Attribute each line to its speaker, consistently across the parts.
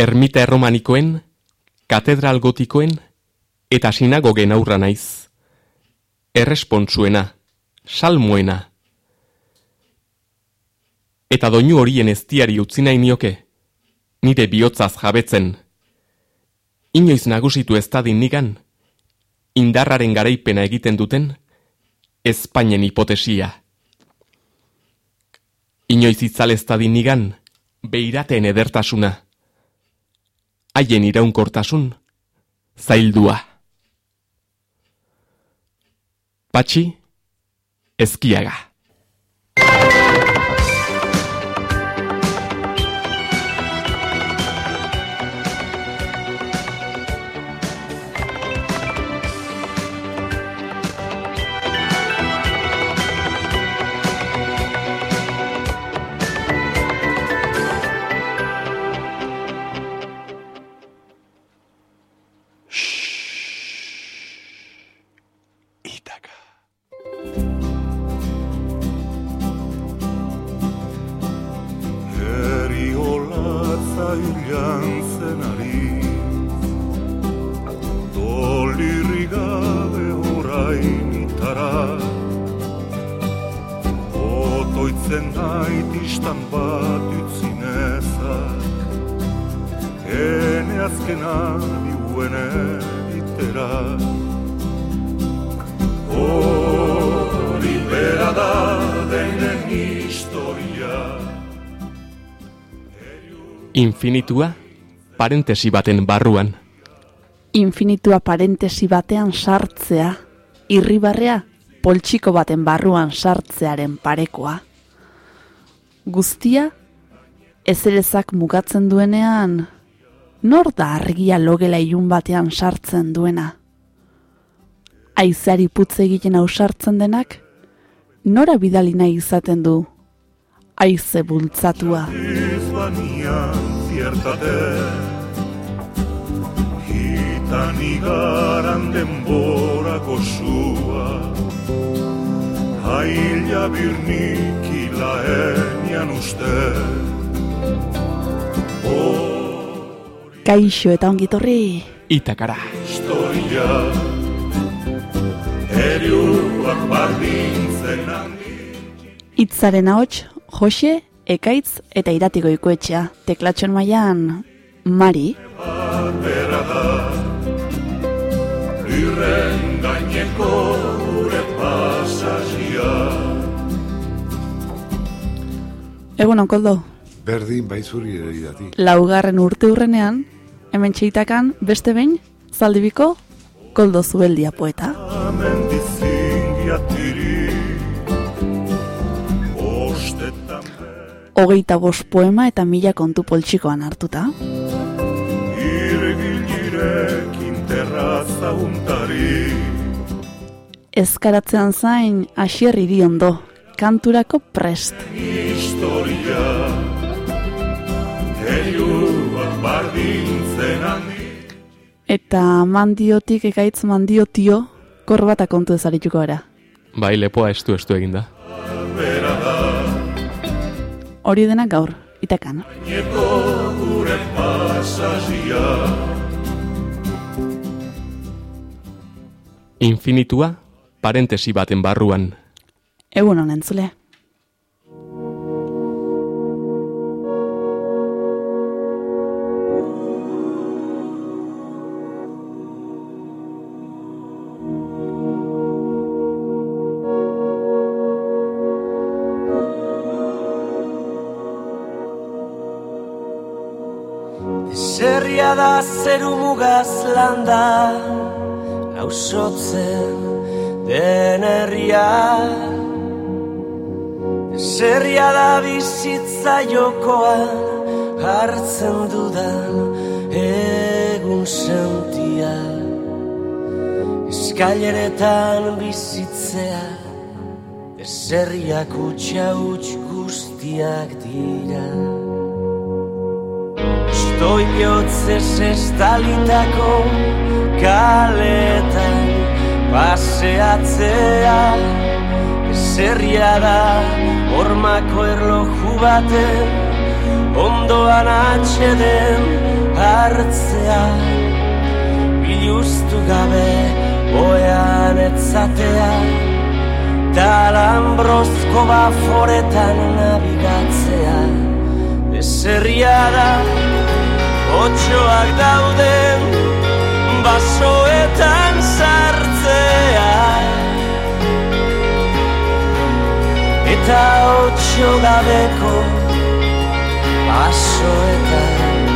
Speaker 1: ermita erromanikoen, katedral gotikoen eta sinagogen aurra naiz. Errespontzuena, salmuena. Eta doinu horien eztiari utzi nahi nioke, nire bihotzaz jabetzen. Inoiz nagusitu ez dadin nigan, indarraren garaipena egiten duten, Espainen hipotesia. Inoiz itzal ez dadin nigan, beiraten edertasuna. Haien iraunkortasun, zaildua. Patxi, ezkiaga. Infinitua parentesi baten barruan.
Speaker 2: Infinitua parentesi batean sartzea, irribarrea poltsiko baten barruan sartzearen parekoa. Guztia, ezerezak mugatzen duenean, nor da argia logela ilun batean sartzen duena? Aizari putze egiten ausartzen denak, nora bidalina izaten du, aize bultzatua ziertate Hitan igaran denborako sua. Haila birnik ilaenian uste. Kaixo eta ongitorri
Speaker 1: Itakara.
Speaker 2: Historia. Eriuak bardintzen handi Itzaren ahots, Jose ekaitz eta iratiko ikoetxea. Teklatxon maian, Mari. Egun onkoldo.
Speaker 3: Berdin baizuri ere idati.
Speaker 2: Laugarren urte urrenean, hemen txeitakan, beste behin, zaldibiko, koldo zubeldia poeta. Hogeita bost poema eta mila kontu poltsikoan hartuta. Ezkaratzean zain asierri diondo, kanturako prest. Eta mandiotik ekaitz mandiotio, korbata kontu ezarituko era.
Speaker 1: Bai, lepoa estu estu eginda
Speaker 2: hori dena gaur, itekan.
Speaker 1: Infinitua, parentesi baten barruan.
Speaker 2: Egun honen zule.
Speaker 4: Zeru mugaz landa Lausotzen den herria. Zerria da bizitza jokoan Hartzen dudan egun sentia. Eskaileretan bizitzea Zerriak utxa utx guztiak dira Doi bihotzez estalitako kaletan paseatzea. Zerria da hormako erloju baten ondoan atxeden hartzea. Biluztu gabe oean etzatea Talambrozko baforetan nabigatzea. Eserria da Otxoak dauden Basoetan sartzea. Eta otxo gabeko Basoetan.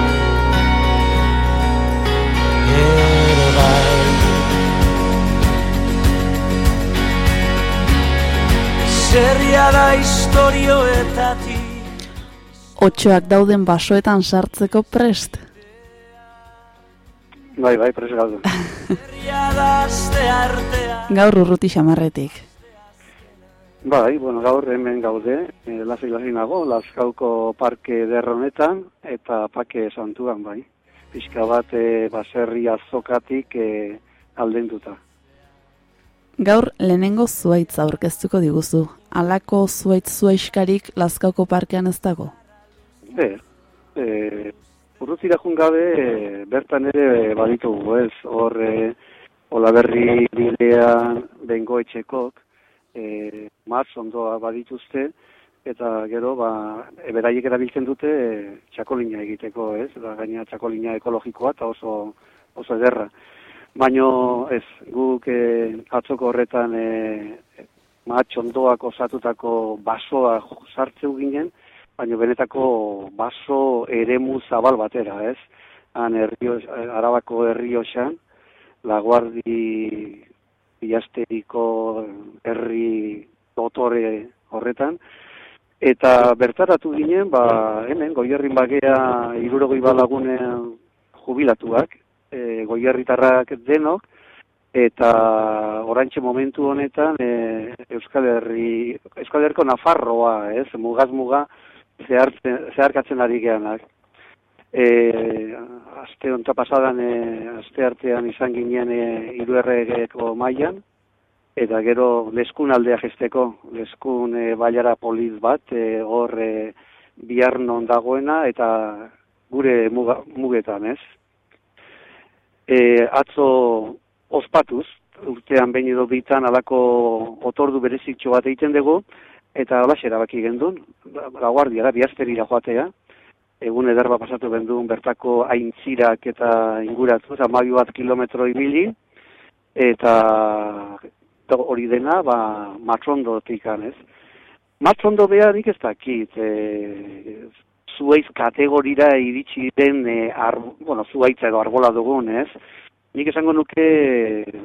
Speaker 4: Ere bai. Zerria da historioetatik
Speaker 2: Otxoak dauden basoetan sartzeko prest.
Speaker 5: Bai, bai, presa galdu.
Speaker 2: Gaur urruti xamarretik.
Speaker 5: bai, bueno, gaur hemen gaude, e, lasai lasai nago, Lazkauko parke derronetan eta pake santuan, bai. Pixka bat e, baserri azokatik e, aldenduta.
Speaker 2: Gaur lehenengo zuaitza aurkeztuko diguzu. Halako zuaitz zuaiskarik Lazkauko parkean ez dago.
Speaker 5: Be, e, urrutira jun gabe, e, bertan ere baditugu, ez? Hor, e, olaberri bidean bengoetxekok, e, maz ondoa badituzte, eta gero, ba, e, beraiek erabiltzen dute e, txakolina egiteko, ez? Da, gaina txakolina ekologikoa eta oso, oso ederra. Baino, ez, guk e, atzoko horretan e, mahatx ondoak osatutako basoa sartzeu ginen, baina benetako baso eremu zabal batera, ez? Han herrio, arabako herrioxan, laguardi bilasteriko herri dotore horretan, eta bertaratu ginen, ba, hemen, goierrin bagea irurogoi balagunen jubilatuak, e, goierritarrak denok, eta orantxe momentu honetan e, Euskal Herri, Euskal Herriko Nafarroa, ez, mugaz muga, zehartzen, zeharkatzen ari geanak. E, aste onta pasadan, e, aste artean izan ginen e, iruerregeko mailan eta gero leskun aldea jesteko, leskun e, baiara poliz bat, e, hor e, bihar non dagoena, eta gure muga, mugetan, ez? E, atzo ospatuz, urtean behin edo bitan alako otordu berezitxo bat egiten dugu, eta alaxe erabaki gendun, la guardia da, biazterira joatea, egun ederba pasatu gendun bertako aintzirak eta inguratu, eta mabi bat kilometro ibili, eta hori dena, ba, matrondo tikan, ez? Matrondo beha nik ez dakit, e, zuaiz kategorira iritsi den, e, ar, bueno, zuaitza edo arbola dugun, ez? Nik esango nuke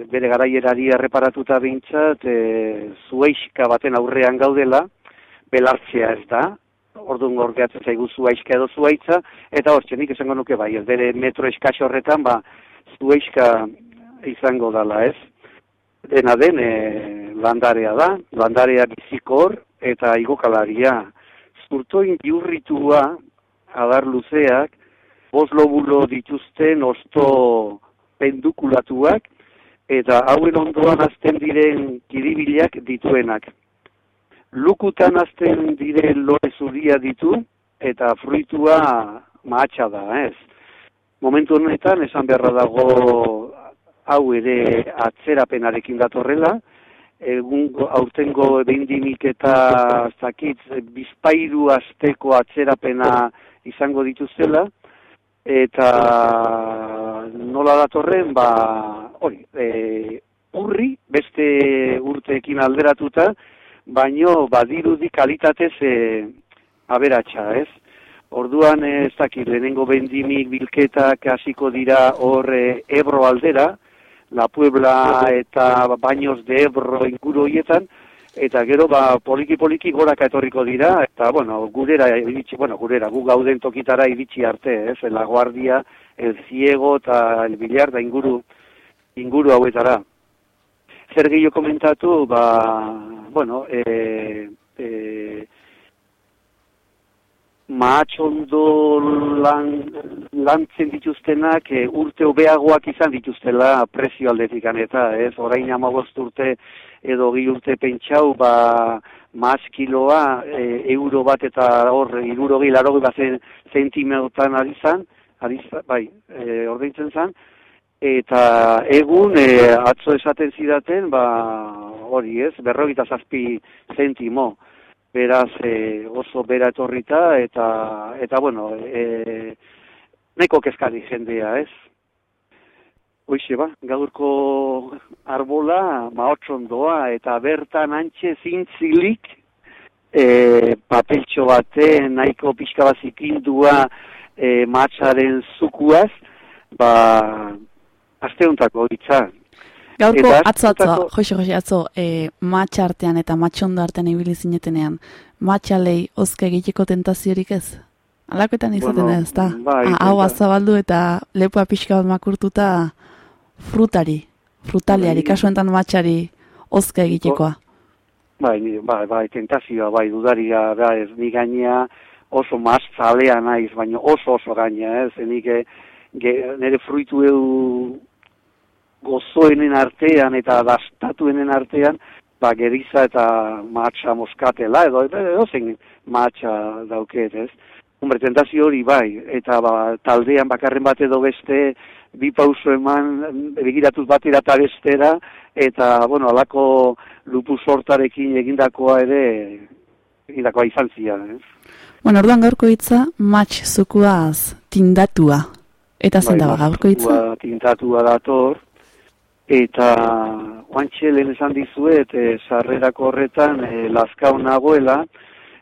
Speaker 5: bere garaierari erreparatuta bintzat, e, zuaizka baten aurrean gaudela, belartzea ez da, orduan gorgeatzen zaigu zuaizka edo zuaitza, eta hor nik esango nuke bai, ez bere metro eskaxo horretan, ba, zuaizka izango dala, ez? Dena den, e, landarea da, landarea bizikor eta igokalaria. Zurtoin biurritua, adar luzeak, bost lobulo dituzten osto pendukulatuak, eta hauen ondoan azten diren kiribilak dituenak. Lukutan azten diren lore zuria ditu, eta fruitua mahatxa da, ez. Momentu honetan, esan beharra dago hau ere atzerapenarekin datorrela, egun aurtengo beindimik eta zakitz bizpairu asteko atzerapena izango dituztela, eta nola datorren, ba, hori, e, urri, beste urteekin alderatuta, baino badirudi kalitatez e, aberatsa, ez? Orduan ez dakit lehenengo bendimik bilketak hasiko dira hor e, Ebro aldera, La Puebla eta Baños de Ebro inguru horietan, eta gero ba poliki poliki goraka etorriko dira eta bueno gurera iritsi bueno gurera gu gauden tokitara iritsi arte ez la guardia el ciego eta el billar da inguru inguru hauetara zer gehiago komentatu ba bueno eh e, maatxondo lan, lantzen dituztenak e, urte hobeagoak izan dituztela prezio aldetikan eta ez? Orain amagost urte edo gi urte pentsau ba maskiloa e, euro bat eta hor iruro gi laro bat zentimeotan ari zan ari, za- bai, e, ordaintzen zen, eta egun e, atzo esaten zidaten, ba, hori ez, berrogita zazpi zentimo, beraz e, oso bera etorrita, eta, eta bueno, e, neko kezkari jendea, ez? Hoixe ba, gaurko arbola mahotxon doa eta bertan antxe zintzilik e, papeltxo baten nahiko pixka bazikindua e, matxaren zukuaz, ba, asteuntako hitza.
Speaker 2: Gaurko atzo atzo, joxe joxe atzo, e, matxa artean eta matxondo artean ibili zinetenean, matxalei ozke egiteko tentaziorik ez? Alakoetan izaten
Speaker 5: Bueno,
Speaker 2: ez, da? Ah, hau azabaldu eta lepoa pixka bat makurtuta frutari, frutaliari,
Speaker 5: Bai.
Speaker 2: kasu enten matxari ozke egitekoa.
Speaker 5: Bai, bai, bai, tentazioa, bai, dudaria, da, ez, ni gaina oso maz zalea naiz, baina oso oso gaina, ez, eh, ge, nire fruitu eu gozoenen artean eta dastatuenen artean, ba, geriza eta matxa moskatela, edo, edo zein matxa dauket, ez. Hombre, tentazio hori bai, eta ba, taldean bakarren bat edo beste, bi pauso eman, begiratuz batera eta bestera, eta, bueno, alako lupu sortarekin egindakoa ere, egindakoa izan zian, ez?
Speaker 2: Bueno, orduan gaurko hitza matx zukuaz tindatua. Eta zen daba gaurko hitza?
Speaker 5: Bai, tintatua dator, eta oantxe lehen esan dizuet, e, sarrerako horretan, e, lazkaun nagoela,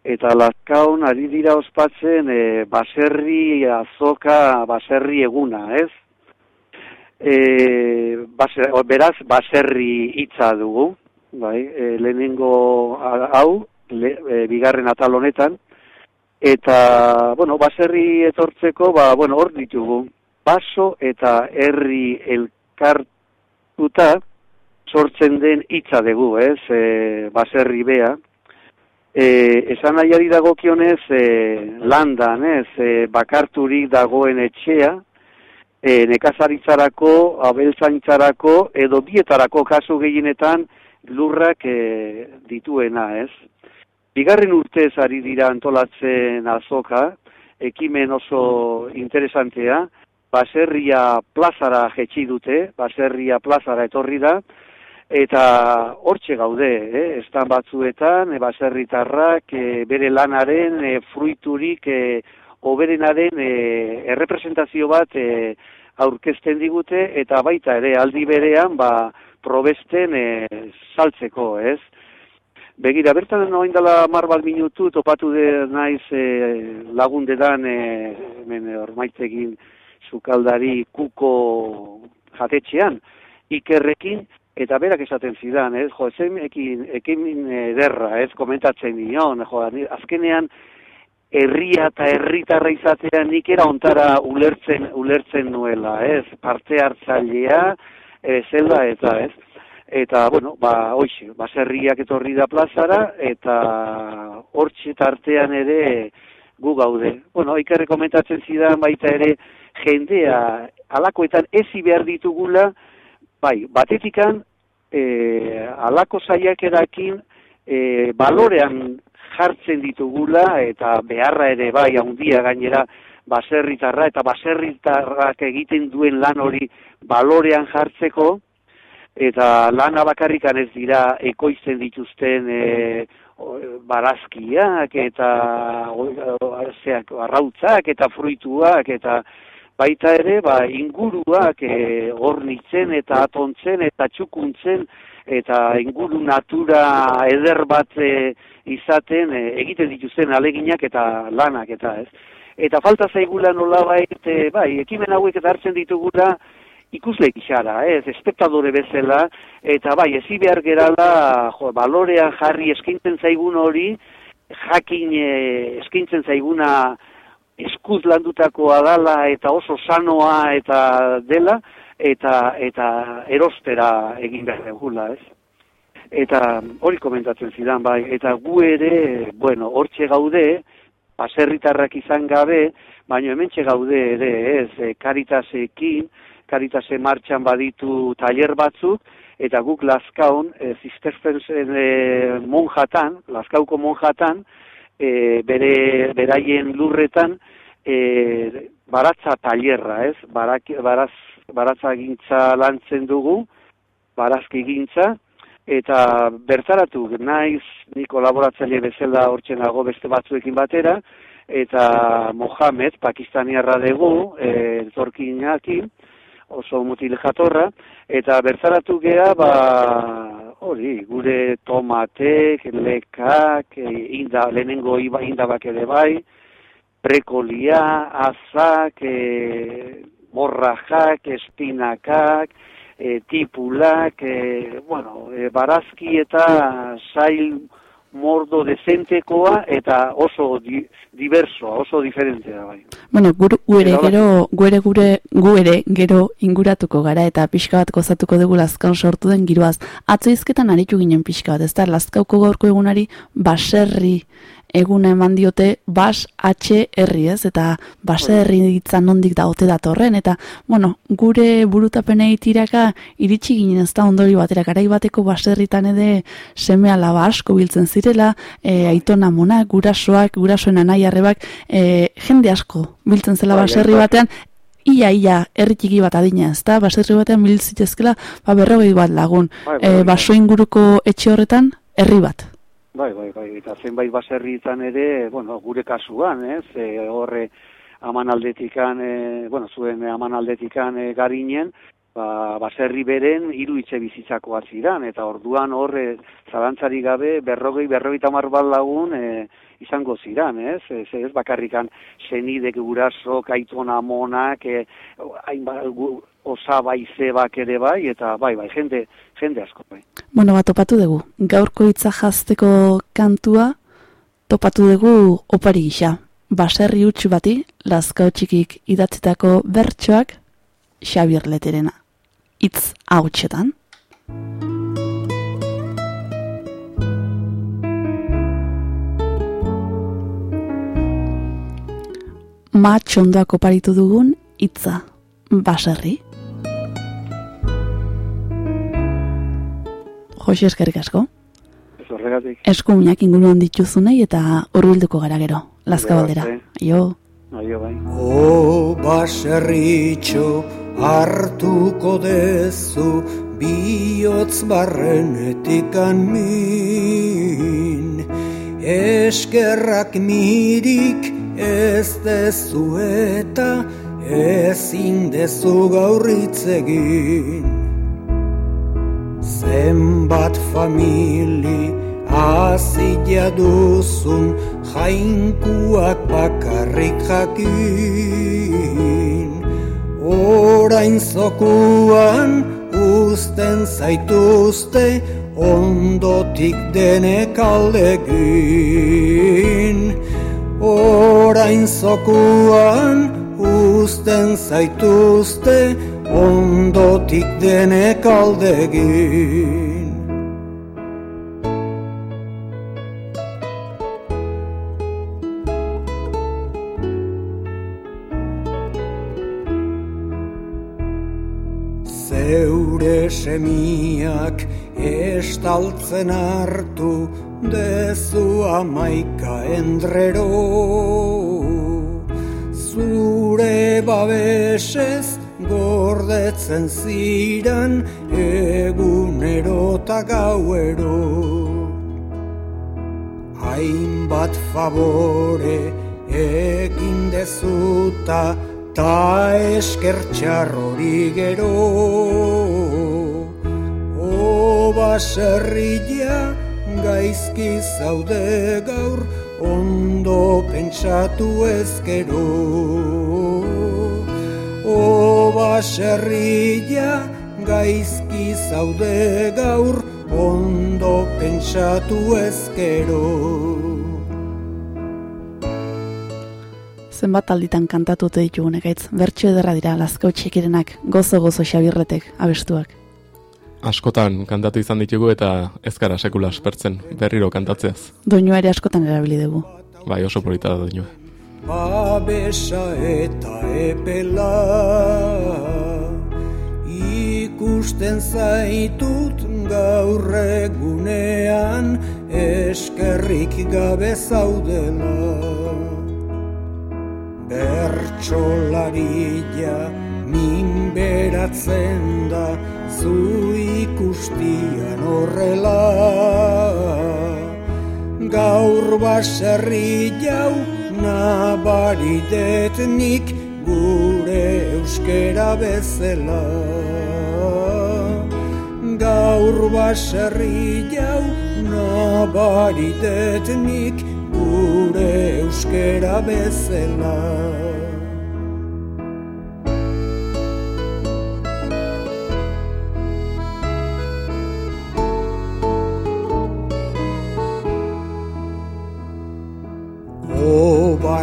Speaker 5: eta lazkaun ari dira ospatzen e, baserri azoka, baserri eguna, ez? E, baser, beraz, baserri hitza dugu, bai, e, lehenengo hau, le, e, bigarren atal honetan, eta, bueno, baserri etortzeko, ba, bueno, hor ditugu, baso eta herri elkartuta sortzen den hitza dugu, ez, e, baserri bea. E, esan nahiari dagokionez, e, landan, ez, e, bakarturik dagoen etxea, e, nekazaritzarako, abeltzaintzarako, edo bietarako kasu gehienetan lurrak e, dituena, ez. Bigarren urtez ari dira antolatzen azoka, ekimen oso interesantea, baserria plazara jetxi dute, baserria plazara etorri da, eta hortxe gaude, eh? estan batzuetan, e, baserritarrak e, bere lanaren e, fruiturik e, oberenaren e, errepresentazio bat e, aurkezten digute, eta baita ere aldi berean ba, probesten e, saltzeko, ez? Begira, bertan noin dela mar bat minutu topatu de naiz e, lagundedan e, hemen ormaitzegin sukaldari kuko jatetxean, ikerrekin, eta berak esaten zidan, ez, jo, ezen ekin, ekin ederra, ez, komentatzen nion, jo, azkenean, herria eta herritarra izatea nik era ontara ulertzen, ulertzen nuela, ez, parte hartzailea, e, zela eta, ez, eta, bueno, ba, hoxe, baserriak etorri da plazara, eta hortxe tartean ere gu gaude. Bueno, ikerre komentatzen zidan baita ere, jendea alakoetan ezi behar ditugula, bai, batetikan, e, alako saiakerakin e, balorean jartzen ditugula, eta beharra ere bai, handia gainera, baserritarra, eta baserritarrak egiten duen lan hori balorean jartzeko, eta lana bakarrikan ez dira ekoizten dituzten e, barazkiak eta o- o- zeak, arrautzak eta fruituak eta baita ere ba, inguruak e, hornitzen eta atontzen eta txukuntzen eta inguru natura eder bat e, izaten e, egiten dituzten aleginak eta lanak eta ez. Eta falta zaigula nolabait, e, bai, ekimen hauek eta hartzen ditugula ikusle gixara, ez, espektadore bezala, eta bai, ezi behar gerala, jo, balorean jarri eskintzen zaigun hori, jakin e, eskintzen zaiguna eskuz landutakoa dala eta oso sanoa eta dela, eta, eta erostera egin behar dugula, ez. Eta hori komentatzen zidan, bai, eta gu ere, bueno, hortxe gaude, baserritarrak izan gabe, baina hementxe gaude ere, ez, karitasekin, karitase martxan baditu tailer batzuk, eta guk Lazkaun, e, zisterzensen e, monjatan, Lazkauko monjatan, e, bere, beraien lurretan, e, baratza tailerra, ez? Barak, baraz, baratza gintza lantzen dugu, barazki gintza, eta bertaratu naiz ni kolaboratzaile bezala hortzenago beste batzuekin batera, eta Mohamed, pakistaniarra dugu, e, zorkinakin, oso mutil jatorra, eta bertaratu gea, ba, hori, gure tomatek, lekak, e, inda, lehenengo iba indabak ere bai, prekolia, azak, e, borrajak, espinakak, e, tipulak, e, bueno, e, barazki eta sail mordo dezentekoa eta oso di, diversoa, oso diferentea bai.
Speaker 2: Bueno, gure gero, gure gure gure gero inguratuko gara eta pixka bat gozatuko dugu lazkan sortu den giroaz. Atzo izketan aritu ginen pixka bat, ez da, lazkauko gaurko egunari baserri eguna eman diote bas H herri ez, eta base herri ditzen nondik da ote datorren, eta, bueno, gure burutapenei tiraka iritsi ginen ez da ondori batera, garai bateko baserritan ede seme alaba asko biltzen zirela, e, aitona mona, gurasoak, gurasoen anai arrebak, e, jende asko biltzen zela bai, baserri bai. batean, ia ia erritiki bat adina, ezta? Baserri batean biltzitezkela, ba berrogei bat lagun. Bai, bai, e, baso inguruko etxe horretan herri bat.
Speaker 5: Bai, bai, bai, eta zenbait baserri izan ere, bueno, gure kasuan, ez, e, horre aman aldetikan, e, bueno, zuen aman aldetikan e, garinen, ba, baserri beren hiru itxe bizitzakoa ziran, eta orduan horre zalantzari gabe berrogei, berrogei tamar bat lagun e, izango ziran, ez, ez, ez bakarrikan zenidek guraso, kaitona monak, e, hainbat, osaba izebak ere bai, eta bai, bai, jende, jende asko bai.
Speaker 2: Bueno, bat topatu dugu, gaurko hitza jazteko kantua, topatu dugu opari gisa. Baserri utxu bati, lazkao txikik idatzitako bertsoak, Xabier Leterena. Itz hau txetan. Ma txondoak oparitu dugun, itza, baserri. Jose eskerrik asko.
Speaker 5: Ez horregatik.
Speaker 2: Eskuminak inguruan dituzunei eta horbilduko gara gero. Lazka baldera. Aio.
Speaker 5: Aio bai.
Speaker 6: O baserritxo hartuko dezu bihotz barrenetik min. Eskerrak mirik ez dezu eta ezin dezu gaurritzegin. Zenbat famili azidea duzun jainkuak bakarrik jakin. Orain zokuan usten zaituzte ondotik denek aldegin Orain zokuan usten zaituzte ondotik denek aldegin. Zeure semiak estaltzen hartu dezu amaika endrero. Zure babesez gordetzen ziran egunero eta gauero. Hainbat favore egin dezuta ta eskertxar hori gero. O baserria gaizki zaude gaur ondo pentsatu ezkero. O baserria gaizki zaude gaur ondo pentsatu ezkero.
Speaker 2: Zenbat alditan kantatu te ditugu nekaitz, bertxo ederra dira lazkau txekirenak, gozo-gozo xabirretek, abestuak.
Speaker 1: Askotan kantatu izan ditugu eta ezkara sekula aspertzen, berriro kantatzeaz.
Speaker 2: Doinua ere askotan erabili dugu.
Speaker 1: Bai, oso polita da doinua
Speaker 6: babesa eta epela. Ikusten zaitut gaur egunean eskerrik gabe zaudela. Bertxolaria minberatzen da zu ikustian horrela. Gaur baserri jau nabaritetnik gure euskera bezala. Gaur baserri jau nabaritetnik gure euskera bezala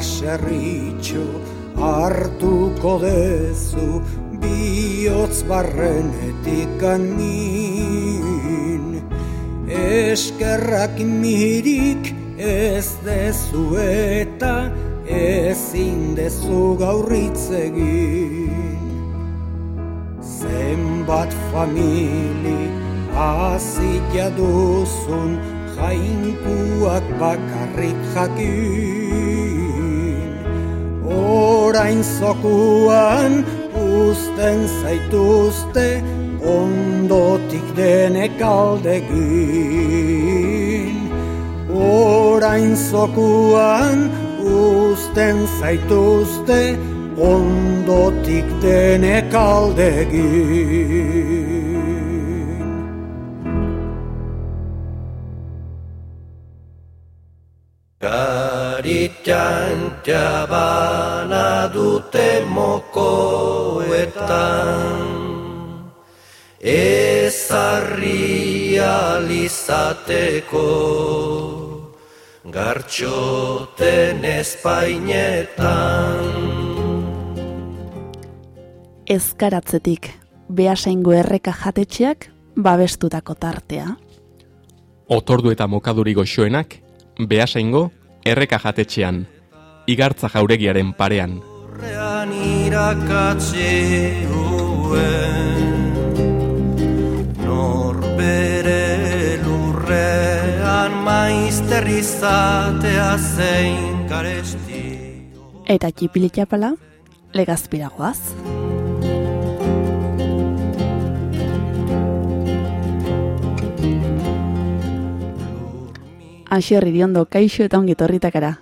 Speaker 6: baserritxo hartuko dezu bihotz barrenetik anin eskerrak mirik ez dezu eta ezin dezu gaurritzegin zenbat famili azila duzun jainkuak bakarrik jakin orain zokuan usten zaituzte ondotik denek aldegin. Orain zokuan usten zaituzte ondotik denek aldegin
Speaker 7: dute mokoetan Ezarri alizateko Gartxoten espainetan
Speaker 2: Ezkaratzetik behasaingo erreka jatetxeak babestutako tartea.
Speaker 1: Otordu eta mokaduri goxoenak behasaingo erreka jatetxean, igartza jauregiaren parean.
Speaker 7: Horrean irakatzi duen Norbere lurrean maizter izatea zein garesti
Speaker 2: Eta txipilitxapala, legazpiragoaz. Asier iriondo, kaixo eta ongi torritakara.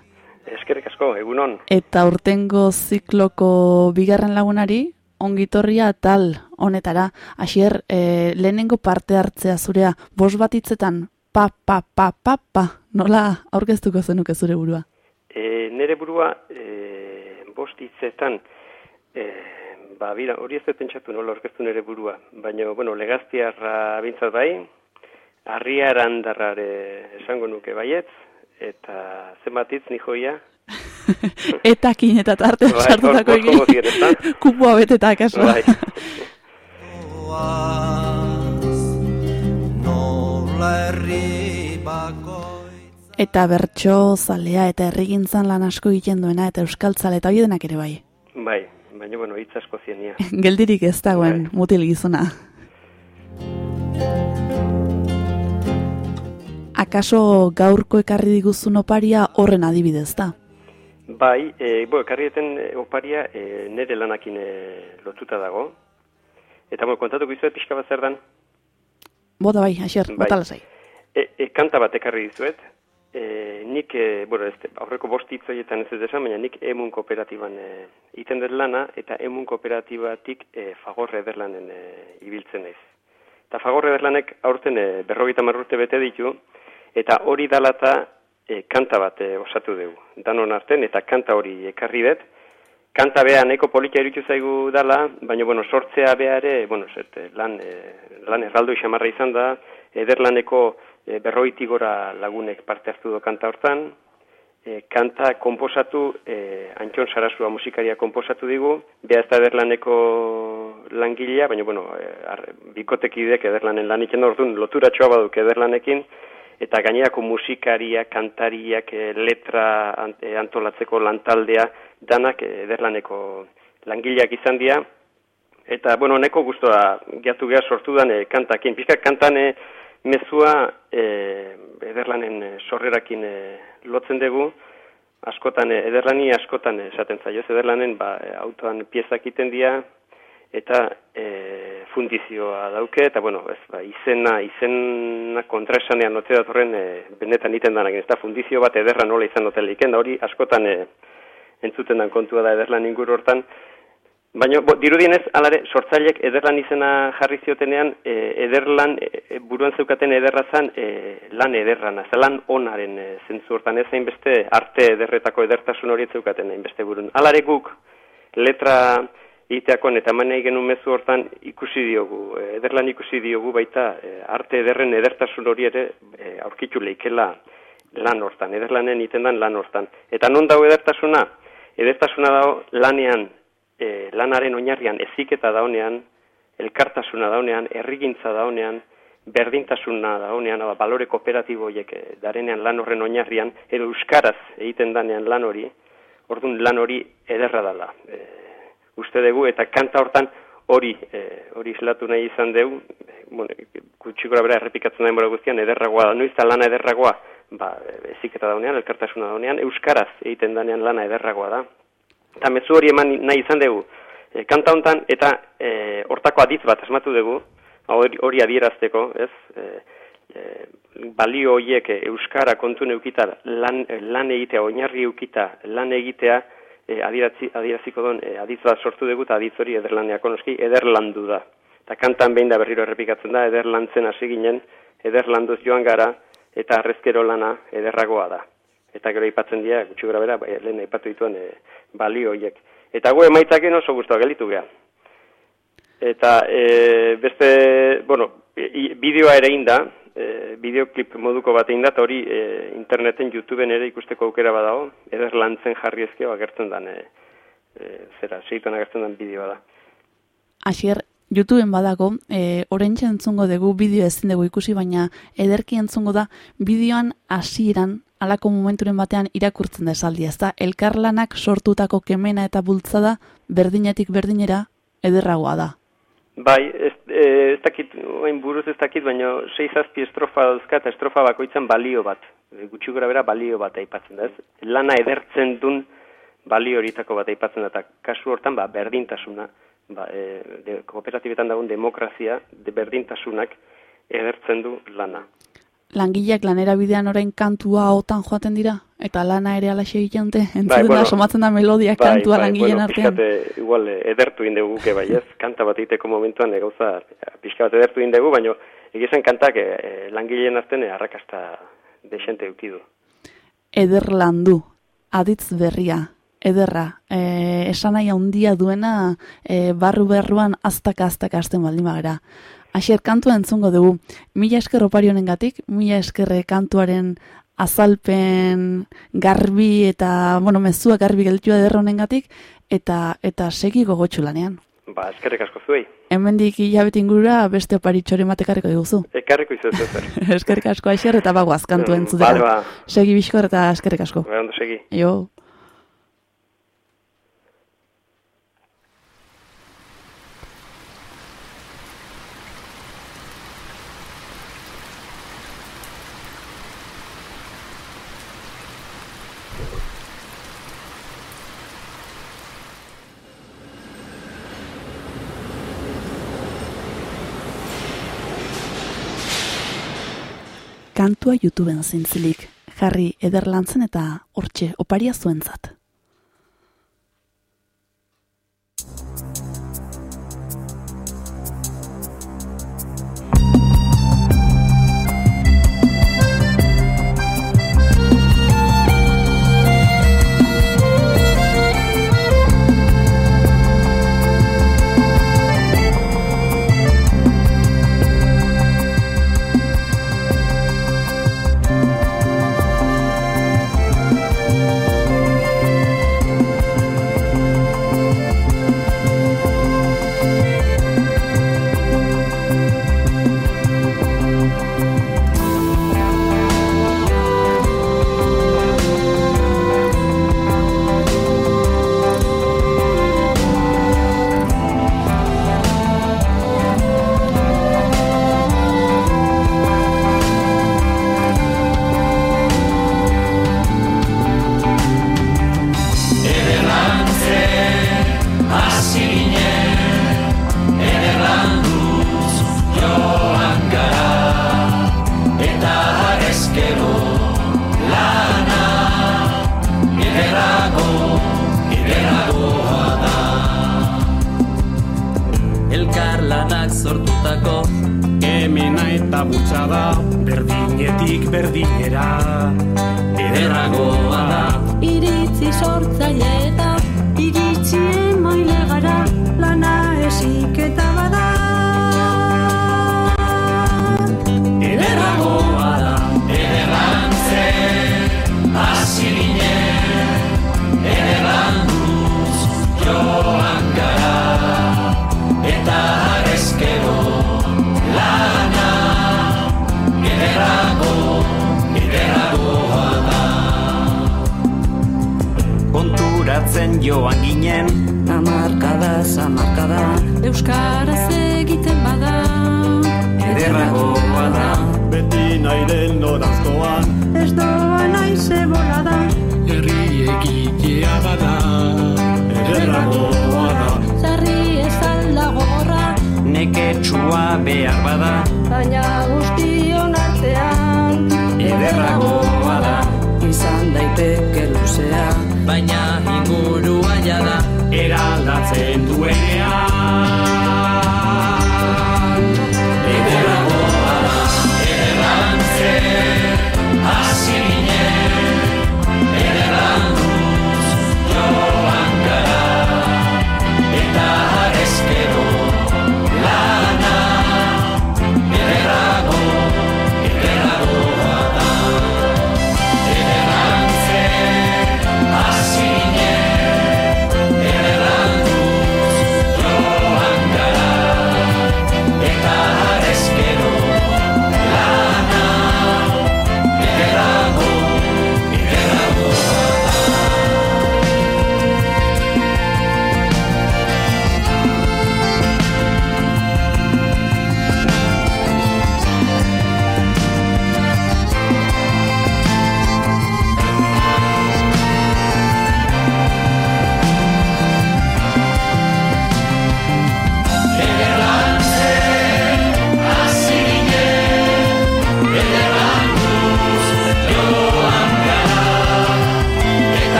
Speaker 8: Eskerrik asko, egunon.
Speaker 2: Eta urtengo zikloko bigarren lagunari, ongitorria tal honetara. Asier, e, lehenengo parte hartzea zurea, bos bat hitzetan, pa, pa, pa, pa, pa, nola aurkeztuko zenuke zure burua?
Speaker 8: E, nere burua, e, bost hitzetan, e, ba, bira, hori ez pentsatu nola orkestu nere burua. Baina, bueno, legaztiarra bintzat bai, arriaran darrare esango nuke baietz, eta zenbat hitz nijoia.
Speaker 2: Etakin eta tarte
Speaker 8: Bai,
Speaker 2: sartutako
Speaker 8: ezta?
Speaker 2: Kupua beteta akaso.
Speaker 8: Bai.
Speaker 2: Eta bertso zalea eta errigintzan lan asko egiten duena eta euskaltzale eta hori denak ere bai.
Speaker 8: bai, baina, bueno, hitz asko zienia.
Speaker 2: Geldirik ez dagoen
Speaker 8: Bai.
Speaker 2: mutil gizona. Akaso gaurko ekarri diguzun oparia horren adibidez da?
Speaker 8: Bai, e, bo, ekarrieten e, oparia e, nire lanakin e, lotuta dago. Eta, bueno, kontatuko izuet pixka bat zer dan.
Speaker 2: Bota bai, asier,
Speaker 8: Bai.
Speaker 2: bota lasai.
Speaker 8: E, e, kanta bat ekarri dizuet. E, nik, e, bueno, ez, aurreko bost hitzoietan ez ez esan, baina nik emun kooperatiban e, iten dut lana, eta emun kooperatibatik e, fagorre ederlanen e, ibiltzen naiz. Eta fagorre ederlanek aurten e, berrogeita marrurte bete ditu, eta hori dalata e, kanta bat e, osatu dugu. Danon arten, eta kanta hori ekarri dut. Kanta bea neko politia irutu zaigu dala, baina bueno, sortzea bea ere, bueno, zert, lan, e, lan erraldo xamarra izan da, ederlaneko e, berroiti gora lagunek parte hartu du kanta hortan, e, kanta komposatu, e, Antxon Sarasua musikaria komposatu digu, bea ez da ederlaneko langilea, baina bueno, e, ar, bikotekidek ederlanen lan iken orduan, loturatxoa baduk ederlanekin, eta gainerako musikaria, kantariak, e, letra an- e, antolatzeko lantaldea, danak e, ederlaneko langileak izan dira, eta, bueno, neko guztua gehiatu geha sortu dan e, kantakin. Pizka kantan e, mezua e, ederlanen e, sorrerakin e, lotzen dugu, askotan, ederlani askotan esaten zaio, ederlanen ba, autoan piezak iten dira, eta e, fundizioa dauke, eta bueno, ez, ba, izena, izena kontraesanean note datorren e, benetan iten danak, ez da fundizio bat ederra nola izan duteliken, da hori askotan e, entzuten dan kontua da ederlan inguru hortan, Baina, bo, dirudienez, alare, sortzailek ederlan izena jarri ziotenean, e, ederlan, e, buruan zeukaten ederra zan, e, lan ederran, ez lan onaren e, zentzu hortan ez beste arte ederretako edertasun hori zeukaten beste burun. Alare guk, letra iteakon eta manei genuen mezu hortan ikusi diogu, e, ederlan ikusi diogu baita, e, arte ederren edertasun hori ere e, aurkitu leikela lan hortan, ederlanen itendan lan hortan. Eta non dago edertasuna? Edertasuna dago lanean e, lanaren oinarrian eziketa daunean, elkartasuna daunean, errigintza daunean, berdintasuna daunean, ba, balore kooperatibo horiek darenean lan horren oinarrian, edo euskaraz egiten danean lan hori, orduan lan hori ederra dela. E, uste dugu, eta kanta hortan hori e, hori islatu nahi izan dugu, bueno, kutsiko bera errepikatzen daen guztian, ederragoa da, noiz da lana ederragoa, ba, eziketa daunean, elkartasuna daunean, euskaraz egiten danean lana ederragoa da, eta mezu hori eman nahi izan dugu, e, kanta hontan eta e, hortako aditz bat asmatu dugu, hori, hori adierazteko, ez, e, e, balio horiek euskara kontu neukita lan, lan egitea, oinarri eukita lan egitea, e, adieratzi, adieraziko don e, aditz bat sortu dugu eta aditz hori ederlandeako noski ederlandu da. Eta kantan behin da berriro errepikatzen da, ederlantzen hasi ginen, ederlanduz joan gara, eta arrezkero lana ederragoa da eta gero aipatzen dira, gutxi gara bera, bai, lehen aipatu dituen e, balio horiek. Eta gu emaitzaken oso guztua gelitu geha. Eta e, beste, bueno, bideoa ere inda, e, bideoklip moduko bat inda, eta hori e, interneten, YouTubeen ere ikusteko aukera badago, eder lantzen jarri ezkeo agertzen dan, e, e, zera, seituan agertzen dan bideoa da.
Speaker 2: Asier, YouTubeen badago, e, orentxe entzungo dugu, bideo ezin dugu ikusi, baina ederki entzungo da, bideoan hasieran alako momenturen batean irakurtzen da esaldia, ez da, elkarlanak sortutako kemena eta bultzada berdinetik berdinera ederragoa da.
Speaker 8: Bai, ez, e, ez dakit, oain buruz ez dakit, baina seizazpi estrofa dauzka eta estrofa bakoitzan balio bat, e, gutxi gura bera balio bat aipatzen da, ez? Lana edertzen dun balio horitako bat aipatzen da, eta kasu hortan, ba, berdintasuna, ba, e, de, kooperatibetan dagoen demokrazia, de berdintasunak edertzen du lana
Speaker 2: langileak lanera bidean orain kantua otan joaten dira? Eta lana ere alaxe egiten dute? Entzuten bai, somatzen da melodia bai, kantua bai, langileen bueno, artean?
Speaker 8: Pixkate, igual, eh, edertu indegu guke, bai ez? Kanta bat egiteko momentuan, eh, pixka bat edertu indegu, baina egizan kantak e, langileen artean arrakasta desente eukidu.
Speaker 2: Eder landu, aditz berria, ederra, e, esan nahi handia duena e, barru berruan aztaka-aztaka azten baldin bagera. Asier, kantua entzungo dugu. Mila esker gatik, mila eskerre kantuaren azalpen garbi eta, bueno, mezua garbi geltua derronen gatik, eta, eta segi gogotxu lanean.
Speaker 8: Ba, eskerrik asko zuei.
Speaker 2: Hemen dik hilabet ingurura beste oparitxori matekarriko diguzu.
Speaker 8: Ekarriko izuzu zer.
Speaker 2: eskerrik asko, Asier, eta bagoaz kantu entzudera.
Speaker 8: Ba,
Speaker 2: ba. Segi bizkor eta eskerrik asko.
Speaker 8: Ba, ondo segi.
Speaker 2: Jo. Kantua YouTubeen zintzilik, jarri ederlantzen eta hortxe oparia zuentzat.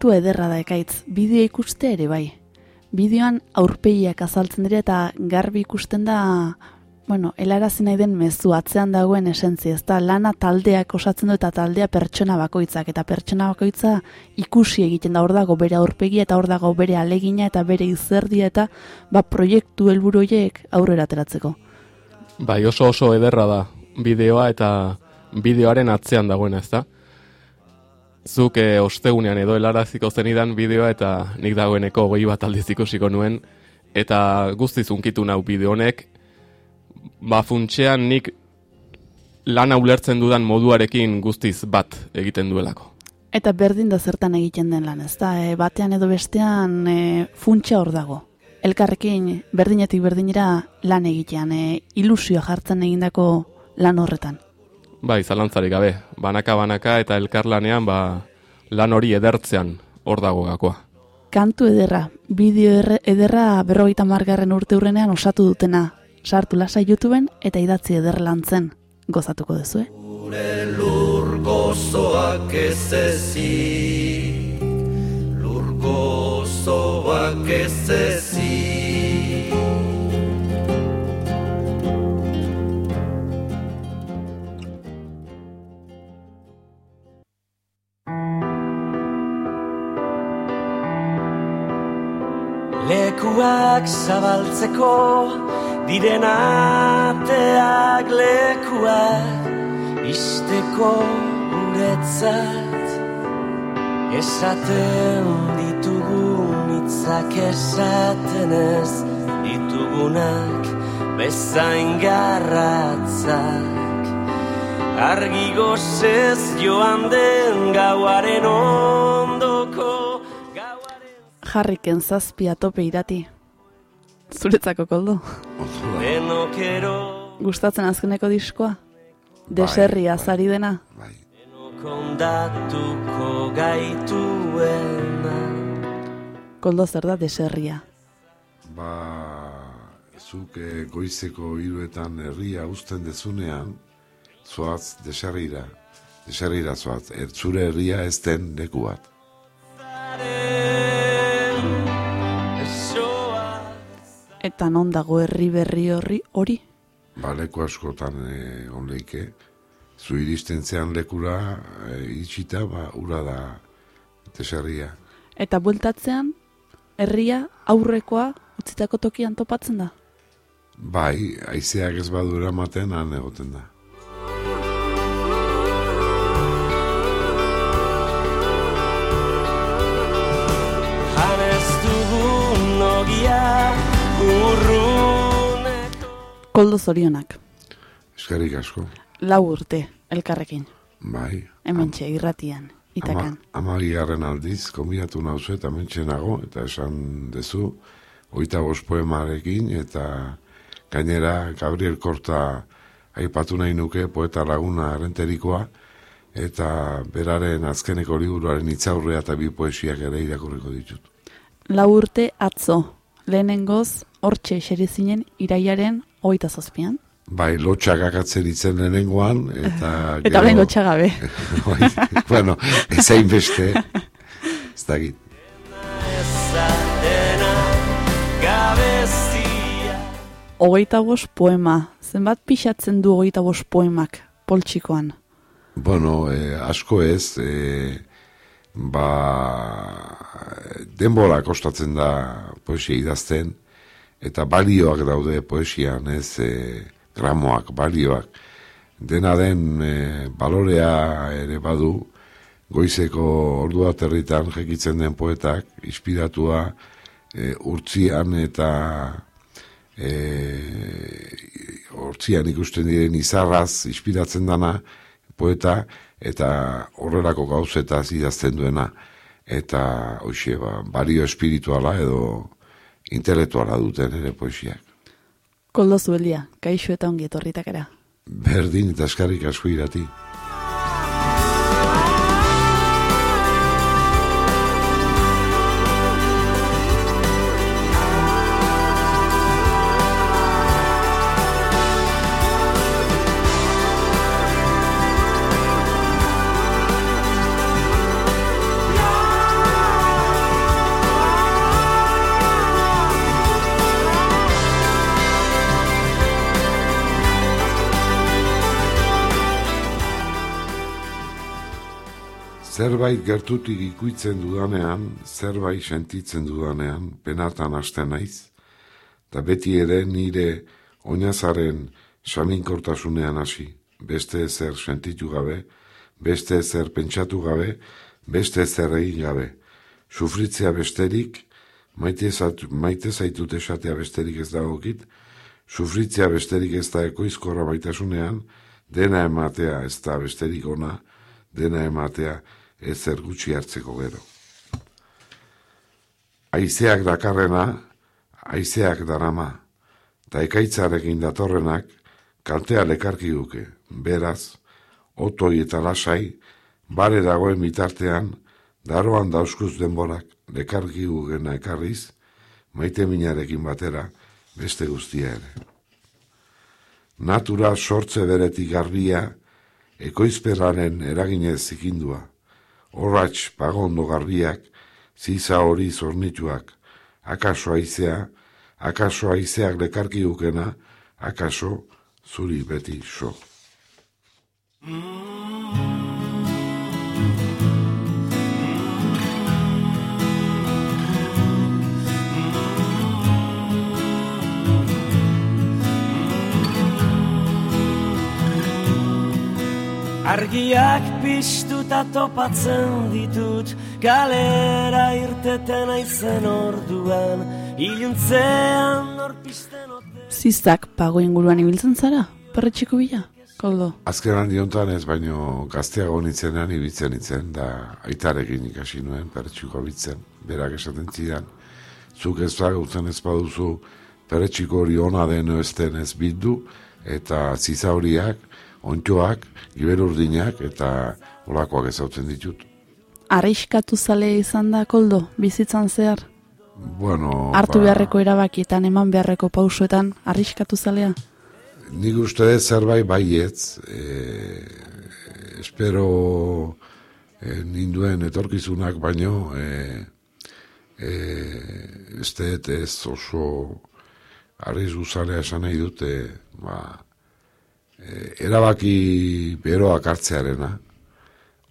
Speaker 2: Kantu ederra da ekaitz, bideo ikuste ere bai. Bideoan aurpegiak azaltzen dira eta garbi ikusten da, bueno, helarazi nahi den mezu atzean dagoen esentzia, ez da lana taldeak osatzen du eta taldea pertsona bakoitzak eta pertsona bakoitza ikusi egiten da hor dago bere aurpegia eta hor dago bere alegina eta bere izerdia eta ba proiektu helburu horiek aurrera ateratzeko.
Speaker 1: Bai, oso oso ederra da bideoa eta bideoaren atzean dagoena, ezta? Zuk e, ostegunean edo helaraziko zenidan bideoa eta nik dagoeneko goi bat aldiz ikusiko nuen eta guztiz unkitu nau bideo honek ba funtsean nik lana ulertzen dudan moduarekin guztiz bat egiten duelako.
Speaker 2: Eta berdin da zertan egiten den lan, ez da? E, batean edo bestean e, funtsa hor dago. Elkarrekin berdinetik berdinera lan egitean, e, ilusioa jartzen egindako lan horretan.
Speaker 1: Bai, zalantzarik gabe, banaka-banaka eta elkarlanean ba, lan hori edertzean hor dago gakoa.
Speaker 2: Kantu ederra, bideo ederra berrogeita margarren urte hurrenean osatu dutena. Sartu lasa YouTubeen eta idatzi eder lan zen. Gozatuko duzu, eh?
Speaker 4: Lur gozoak ez ezik Lur gozoak ez ezik
Speaker 9: Leku
Speaker 4: eskuak zabaltzeko diren ateak lekuak isteko guretzat. Esaten ditugun hitzak esaten ez ditugunak bezain garratzak. Argi gozez joan den gauaren ondoko
Speaker 2: Jarriken zazpia tope irati. Zuretzako koldo. Gustatzen azkeneko diskoa? Deserria zari dena?
Speaker 3: Bai,
Speaker 4: kondatuko gaituena
Speaker 2: Koldo zer da deserria.
Speaker 3: ba, zuk eh, goizeko hiruetan herria uzten dezunean, zoaz desarrira, desarrira zoaz, ertzure herria ez den leku bat.
Speaker 2: Eta non dago herri berri horri hori?
Speaker 3: Ba, leku askotan e, onleike, zu iristen zean lekura e, itxita, ba, ura da desarria.
Speaker 2: Eta bueltatzean, herria aurrekoa utzitako tokian topatzen da.
Speaker 3: Bai, aizeak ez badu eramaten han egoten da.
Speaker 4: Janez dugun ogia urruneko
Speaker 2: Koldo zorionak.
Speaker 3: Eskerrik asko.
Speaker 2: Lau urte, elkarrekin.
Speaker 3: Bai.
Speaker 2: Hemen irratian, itakan.
Speaker 3: Ama, amagigarren aldiz, kombinatu nauzu eta mentxenago, eta esan dezu, oita bost poemarekin, eta gainera Gabriel Korta aipatu nahi nuke, poeta laguna errenterikoa, eta beraren azkeneko liburuaren itzaurrea eta bi poesiak ere irakurriko ditut.
Speaker 2: Lau urte atzo, lehenengoz, hortxe eseri zinen iraiaren hogeita zazpian.
Speaker 3: Bai, lotxak akatzeritzen lehenengoan, eta...
Speaker 2: Eta orain lotxagabe.
Speaker 3: bai, bueno, ez hain beste, ez
Speaker 4: ezatena gabezia
Speaker 2: Hogeita bost poema. Zenbat pixatzen du hogeita bost poemak poltsikoan?
Speaker 3: Bueno, eh, asko ez, eh, ba, denbora kostatzen da poesia idazten, eta balioak daude poesian, ez, eh, gramoak, balioak. Dena den eh, balorea ere badu, goizeko ordua territan jekitzen den poetak, inspiratua eh, urtzian eta eh, hortzian ikusten diren izarraz inspiratzen dana poeta eta horrelako gauzetaz idazten duena eta hoxe ba, bario espirituala edo intelektuala duten ere poesiak.
Speaker 2: Koldo zuelia, kaixo eta ongi etorritakera.
Speaker 3: Berdin eta eskarrik asko irati. Zerbait gertutik ikuitzen dudanean, zerbait sentitzen dudanean, penatan hasten naiz, eta beti ere nire oinazaren saminkortasunean hasi, beste ezer sentitu gabe, beste ezer pentsatu gabe, beste ezer egin gabe. Sufritzea besterik, maite, zat, maite zaitut esatea besterik ez dagokit, sufritzea besterik ez da ekoizkorra baitasunean, dena ematea ez da besterik ona, dena ematea ezer gutxi hartzeko gero. Aizeak dakarrena, aizeak darama, eta ekaitzarekin datorrenak, kaltea lekarki duke, beraz, otoi eta lasai, bare dagoen bitartean, daroan dauskuz denborak, lekarki gena ekarriz, maite minarekin batera, beste guztia ere. Natura sortze beretik garbia, ekoizperraren eraginez zikindua, horratx pagondo garbiak, ziza hori zornituak, akaso aizea, akaso aizeak lekarki dukena, akaso zuri beti so.
Speaker 6: Argiak piztuta topatzen ditut Galera irteten aizen orduan Iluntzean norpisten ote
Speaker 2: Ziztak pago inguruan ibiltzen zara? Perretxiko bila? Koldo.
Speaker 3: Azken handi honetan ez, baino gazteago nintzenean ibitzen nintzen, da aitarekin ikasi nuen perretxiko bitzen, berak esaten zidan. Zuk ez da gautzen ez baduzu perretxiko hori ona den ez den ez bildu, eta ziza horiak, ontxoak, iberurdinak, eta olakoak ezautzen ditut.
Speaker 2: Arriskatu zale izan da, Koldo, bizitzan zehar?
Speaker 3: Bueno,
Speaker 2: Hartu
Speaker 3: ba,
Speaker 2: beharreko erabakietan, eman beharreko pausuetan, arriskatu zalea?
Speaker 3: Nik uste dut zerbait baietz, e, espero e, ninduen etorkizunak baino, e, e, ez dut ez oso arriz guzalea esan nahi dute, ba, e, erabaki beroak hartzearena,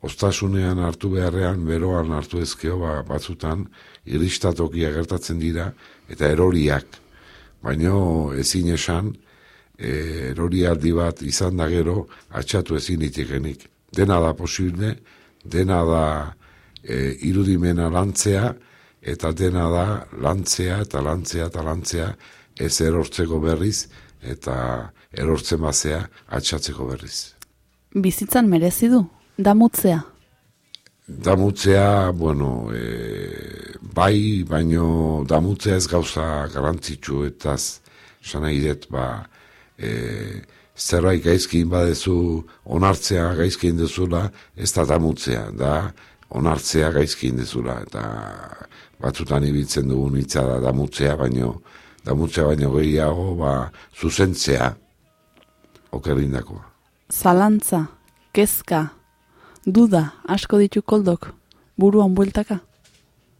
Speaker 3: ostasunean hartu beharrean beroan hartu ezkeo ba, batzutan iristatokia gertatzen dira eta eroriak. Baino ezin esan, e, erorialdi bat izan da gero atxatu ezin itekenik. Dena da posible, dena da e, irudimena lantzea, eta dena da lantzea eta lantzea eta lantzea ez erortzeko berriz, eta erortzen bazea atxatzeko berriz.
Speaker 2: Bizitzan merezi du, damutzea.
Speaker 3: Damutzea, bueno, e, bai, baino damutzea ez gauza garantzitsu eta dut, ba, e, zerbait gaizkin badezu onartzea gaizkin dezula, ez da damutzea, da onartzea gaizkin dezula, eta batzutan ibiltzen dugun hitza da damutzea, baino damutzea baino gehiago, ba, zuzentzea, okerindakoa.
Speaker 2: Zalantza, kezka, duda, asko ditu koldok, buruan bueltaka.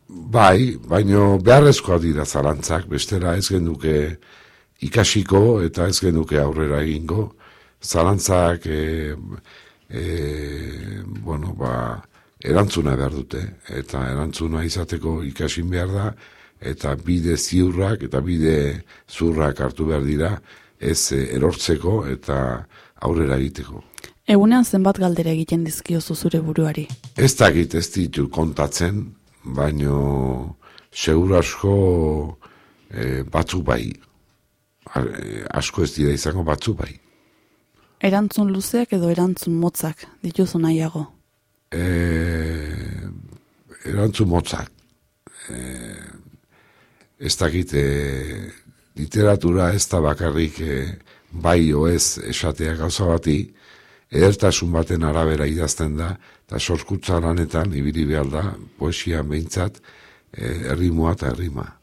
Speaker 3: Bai, baino beharrezkoa dira zalantzak, bestera ez genuke ikasiko eta ez genuke aurrera egingo. Zalantzak, e, e, bueno, ba, erantzuna behar dute, eta erantzuna izateko ikasin behar da, eta bide ziurrak eta bide zurrak hartu behar dira, ez e, erortzeko eta aurrera egiteko.
Speaker 2: Egunean zenbat galdera egiten dizkiozu zure buruari.
Speaker 3: Ez dakit ez ditu kontatzen, baino segur asko e, batzuk bai. A- e, asko ez dira izango batzuk bai.
Speaker 2: Erantzun luzeak edo erantzun motzak dituzu nahiago.
Speaker 3: E, erantzun motzak. E, ez dakit e, literatura ez da bakarrik e, bai oez esatea gauza bati, edertasun baten arabera idazten da, eta sorkutza lanetan ibili behar da, poesia behintzat, e, errimua eta errima.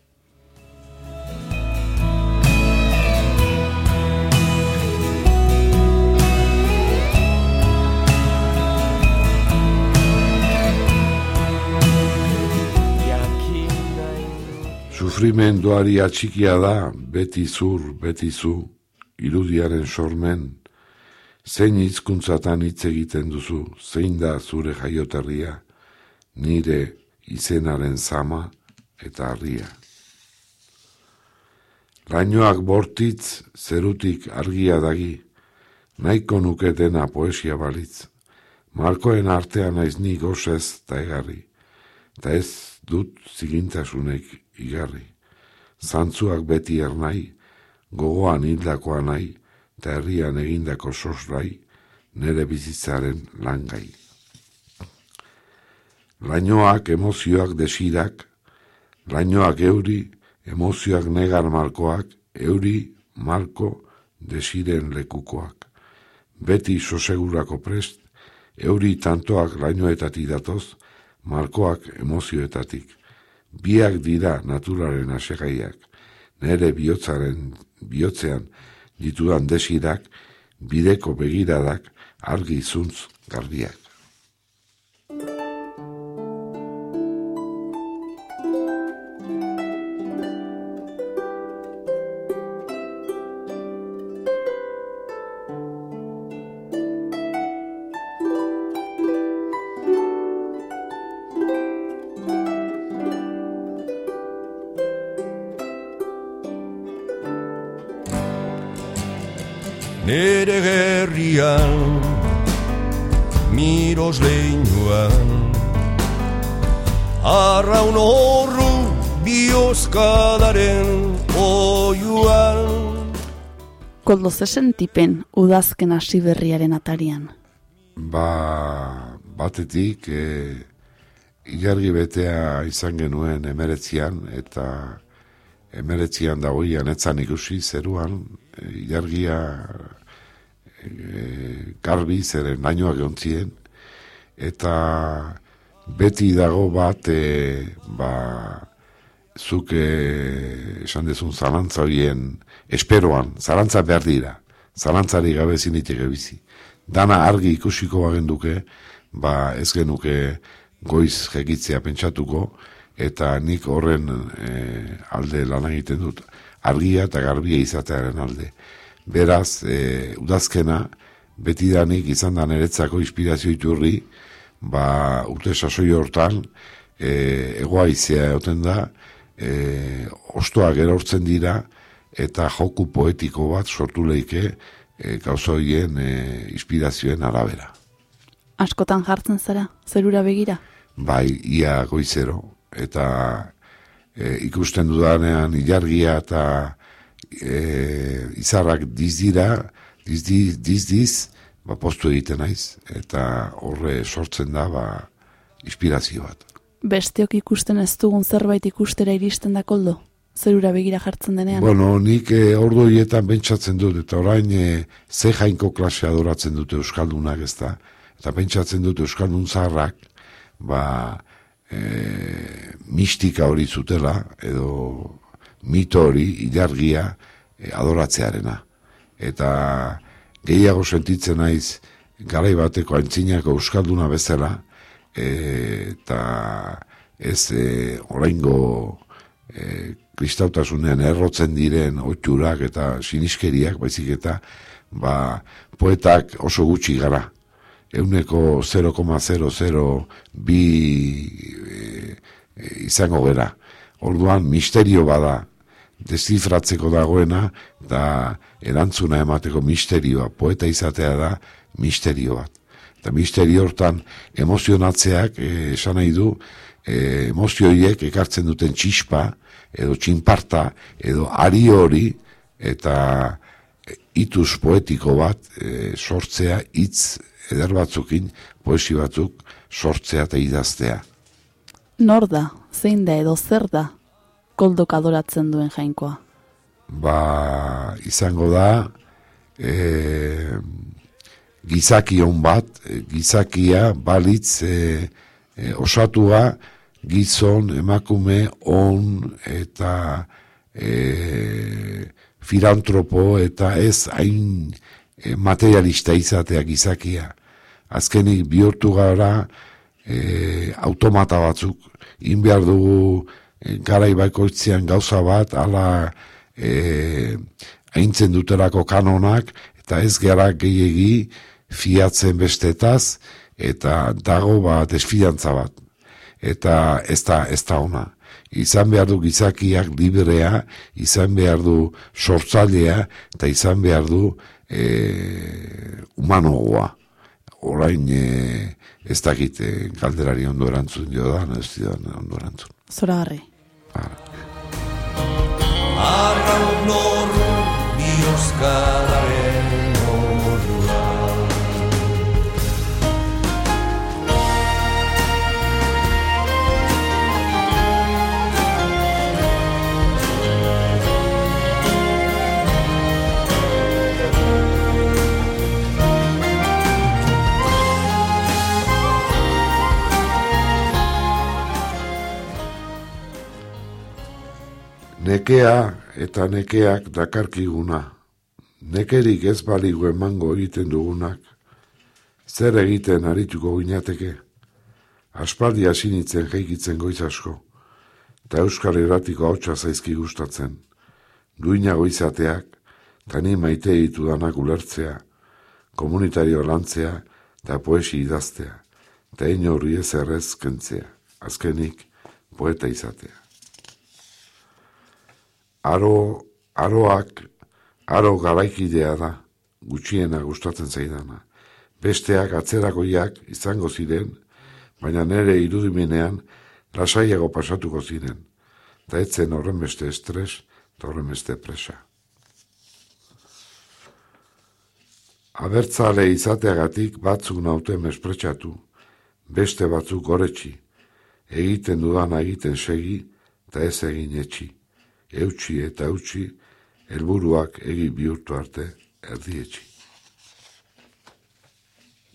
Speaker 3: Sufrimenduari atxikia da, beti zur, beti zu, irudiaren sormen, zein hizkuntzatan hitz egiten duzu, zein da zure jaioterria, nire izenaren zama eta harria. Lainoak bortitz, zerutik argia dagi, nahiko nuke dena poesia balitz, markoen artean naiz ni gozez eta egarri, eta ez dut zigintasunek igarri. Zantzuak beti ernai, gogoan hildakoa nahi, eta herrian egindako sosrai, nere bizitzaren langai. Lainoak emozioak desirak, lainoak euri, emozioak negar markoak, euri, marko, desiren lekukoak. Beti sosegurako prest, euri tantoak lainoetatik datoz, markoak emozioetatik. Biak dira naturaren asegaiak, nere bihotzaren bihotzean ditudan desirak, bideko begiradak argi zuntz garbiak.
Speaker 2: Koldo zesen tipen udazken hasi berriaren atarian.
Speaker 3: Ba, batetik, e, ilargi betea izan genuen emeretzian, eta emeretzian dagoian etzan ikusi zeruan, e, ilargia e, garbi zeren nainoak jontzien, eta beti dago bat, e, ba, zuk e, esan dezun zalantza horien esperoan, zalantza behar dira, zalantzari gabe ziniteke bizi. Dana argi ikusiko bagenduke, ba ez genuke goiz jegitzea pentsatuko, eta nik horren e, alde lan egiten dut, argia eta garbia izatearen alde. Beraz, e, udazkena, betidanik izan da niretzako inspirazio iturri, ba, urte sasoi hortan, e, egoa izea egoten da, e, ostoak erortzen dira, eta joku poetiko bat sortu leike e, gauzoien e, inspirazioen arabera.
Speaker 2: Askotan jartzen zara, zerura begira?
Speaker 3: Bai, ia goizero, eta e, ikusten dudanean ilargia eta e, izarrak dizdira, dizdiz, dizdiz, ba, postu egiten naiz, eta horre sortzen da, ba, inspirazio bat.
Speaker 2: Besteok ikusten ez dugun zerbait ikustera iristen da koldo? Zerura begira jartzen denean?
Speaker 3: Bueno, nik e, ordu hietan bentsatzen dut, eta orain e, ze jainko klasea adoratzen dute Euskaldunak ez da, eta pentsatzen dut Euskaldun zaharrak, ba, e, mistika hori zutela, edo mito hori, ilargia, e, adoratzearena. Eta gehiago sentitzen naiz, garai bateko aintzinako Euskalduna bezala, e, eta ez e, oraingo e, kristautasunean errotzen diren otxurak eta siniskeriak, baizik eta ba, poetak oso gutxi gara. Euneko 0,002 e, e, izango gera. Orduan misterio bada dezifratzeko dagoena da erantzuna emateko misterioa, poeta izatea da misterio bat. Eta misterio hortan emozionatzeak e, esan nahi du e, emozioiek ekartzen duten txispa, edo txinparta, edo ari hori, eta ituz poetiko bat e, sortzea, hitz eder batzukin, poesi batzuk sortzea eta idaztea.
Speaker 2: Nor da, zein da edo zer da, koldok adoratzen duen jainkoa?
Speaker 3: Ba, izango da, e, gizakion bat, e, gizakia balitz e, e, osatua, gizon, emakume, on eta e, filantropo eta ez hain e, materialista izatea gizakia. Azkenik bihurtu gara e, automata batzuk, in behar dugu e, gara ibaikoitzean gauza bat, ala e, haintzen dutelako kanonak, eta ez gara gehiegi fiatzen bestetaz, eta dago bat esfidantza bat eta ez da, ez da ona. Izan behar du gizakiak librea, izan behar du sortzailea, eta izan behar du e, humanogoa. Orain e, ez dakit e, galderari ondo erantzun jo da, ez da ondo erantzun.
Speaker 2: Zora garri.
Speaker 9: Arra un
Speaker 3: Nekea eta nekeak dakarkiguna. Nekerik ez baligu emango egiten dugunak. Zer egiten arituko ginateke. Aspaldi asinitzen jeikitzen goiz asko. Ta euskal erratiko hautsa zaizki gustatzen. Duina goizateak, tani maite ditu danak ulertzea, komunitario lantzea, eta poesi idaztea, eta horri ez errez kentzea, azkenik poeta izatea aro, aroak, aro garaikidea da, gutxiena gustatzen zaidana. Besteak atzerakoiak izango ziren, baina nere irudimenean lasaiago pasatuko ziren, eta etzen horren beste estres, eta horren beste presa. Abertzale izateagatik batzuk naute mespretsatu, beste batzuk goretsi, egiten dudana egiten segi, eta ez egin etxi, eutxi eta eutxi, helburuak egi bihurtu arte erdietxi.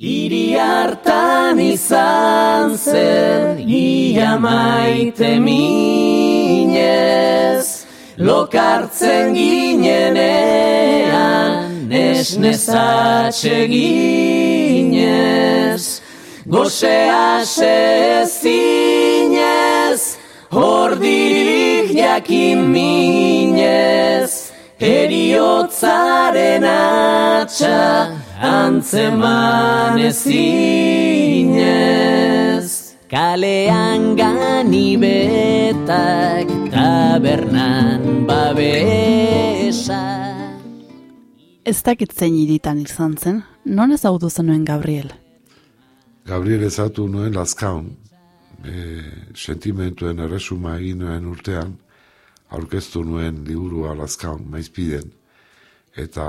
Speaker 10: Iri hartan izan zen, ia maite minez, lokartzen ginenean, nesnezatxe ginez, gozea sezinez, hordirik jakin minez, eriotzaren atxa, antzeman ezinez. Kalean ganibetak tabernan babesa.
Speaker 2: Ez dakit zein iritan izan zen, non ezagutu zenuen Gabriel?
Speaker 3: Gabriel ezatu nuen lazkaun, e, sentimentuen erresuma egin nuen urtean, aurkeztu nuen liburua lazkaun, maizpiden, eta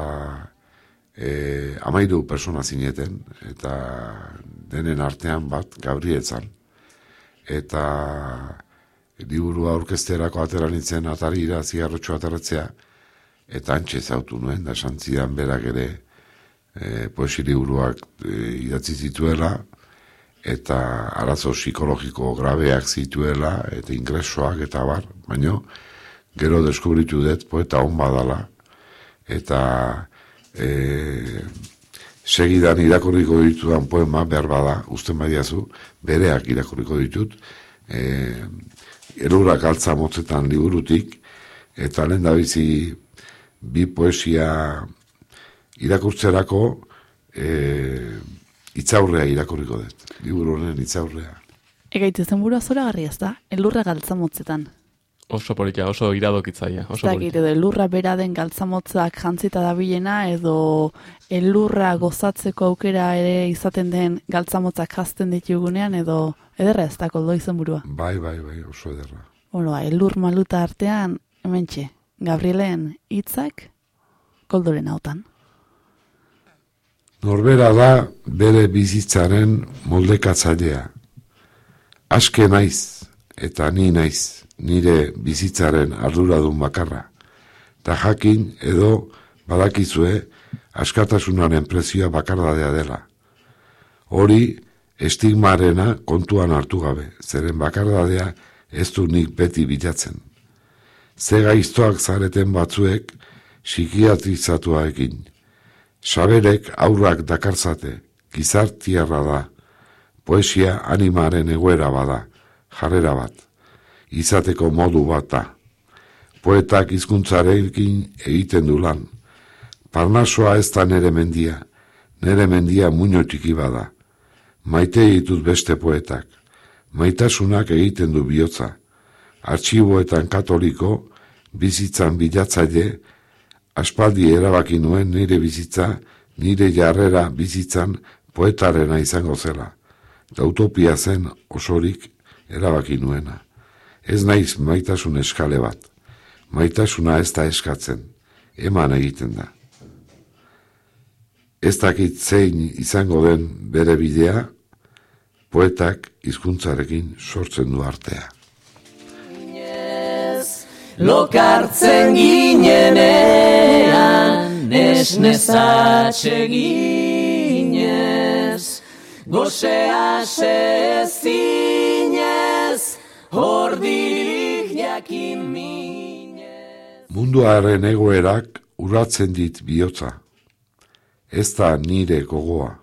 Speaker 3: e, amairu persona zineten, eta denen artean bat Gabriel zan. Eta liburua aurkezterako atera nintzen atarira, zigarrotxo ateratzea, eta antxe zautu nuen, da santzidan berak ere e, poesi liburuak e, idatzi zituela, eta arazo psikologiko grabeak zituela, eta ingresoak, eta bar, baino, gero deskubritu dut poeta hon badala, eta e, segidan irakurriko ditudan poema behar bada, usten badiazu, bereak irakurriko ditut, e, erurak altza motzetan liburutik, eta lehen da bizi bi poesia irakurtzerako e, itzaurrea irakurriko dut, liburu honen itzaurrea.
Speaker 2: Egaitu zen burua zora garri ez da, elurra galtza motzetan.
Speaker 1: Oso polita, oso iradokitzaia, oso
Speaker 2: Zakit, edo elurra bera den galtzamotzak jantzita dabilena, edo elurra gozatzeko aukera ere izaten den galtzamotzak jazten ditugunean, edo ederra ez da koldo izen burua.
Speaker 3: Bai, bai, bai, oso ederra.
Speaker 2: Bueno, ba, elur maluta artean, hementxe, Gabrielen hitzak koldoren hautan.
Speaker 3: Norbera da bere bizitzaren moldekatzailea. Aske naiz eta ni naiz nire bizitzaren arduradun bakarra. Ta jakin edo badakizue askatasunaren prezioa bakardadea dela. Hori estigmarena kontuan hartu gabe, zeren bakardadea ez du nik beti bilatzen. Ze gaiztoak zareten batzuek psikiatrizatua egin. Saberek aurrak dakarzate, gizartiarra da, poesia animaren egoera bada, jarrera bat, izateko modu bat da. Poetak hizkuntzarekin egiten du lan. Parnasoa ez da nere mendia, nere mendia muño txiki bada. Maite ditut beste poetak, maitasunak egiten du bihotza. Artxiboetan katoliko, bizitzan bilatzaile, aspaldi erabaki nuen nire bizitza, nire jarrera bizitzan poetarena izango zela. Utopia zen osorik erabaki nuena. Ez naiz maitasun eskale bat. Maitasuna ez da eskatzen, eman egiten da. Ez dakit zein izango den bere bidea, poetak hizkuntzarekin sortzen du artea.
Speaker 10: Lokartzen ginenean, nesnezatxe ginez, gozea sezinez, hordirik jakin minez.
Speaker 3: Munduaren egoerak urratzen dit bihotza. Ez da nire gogoa,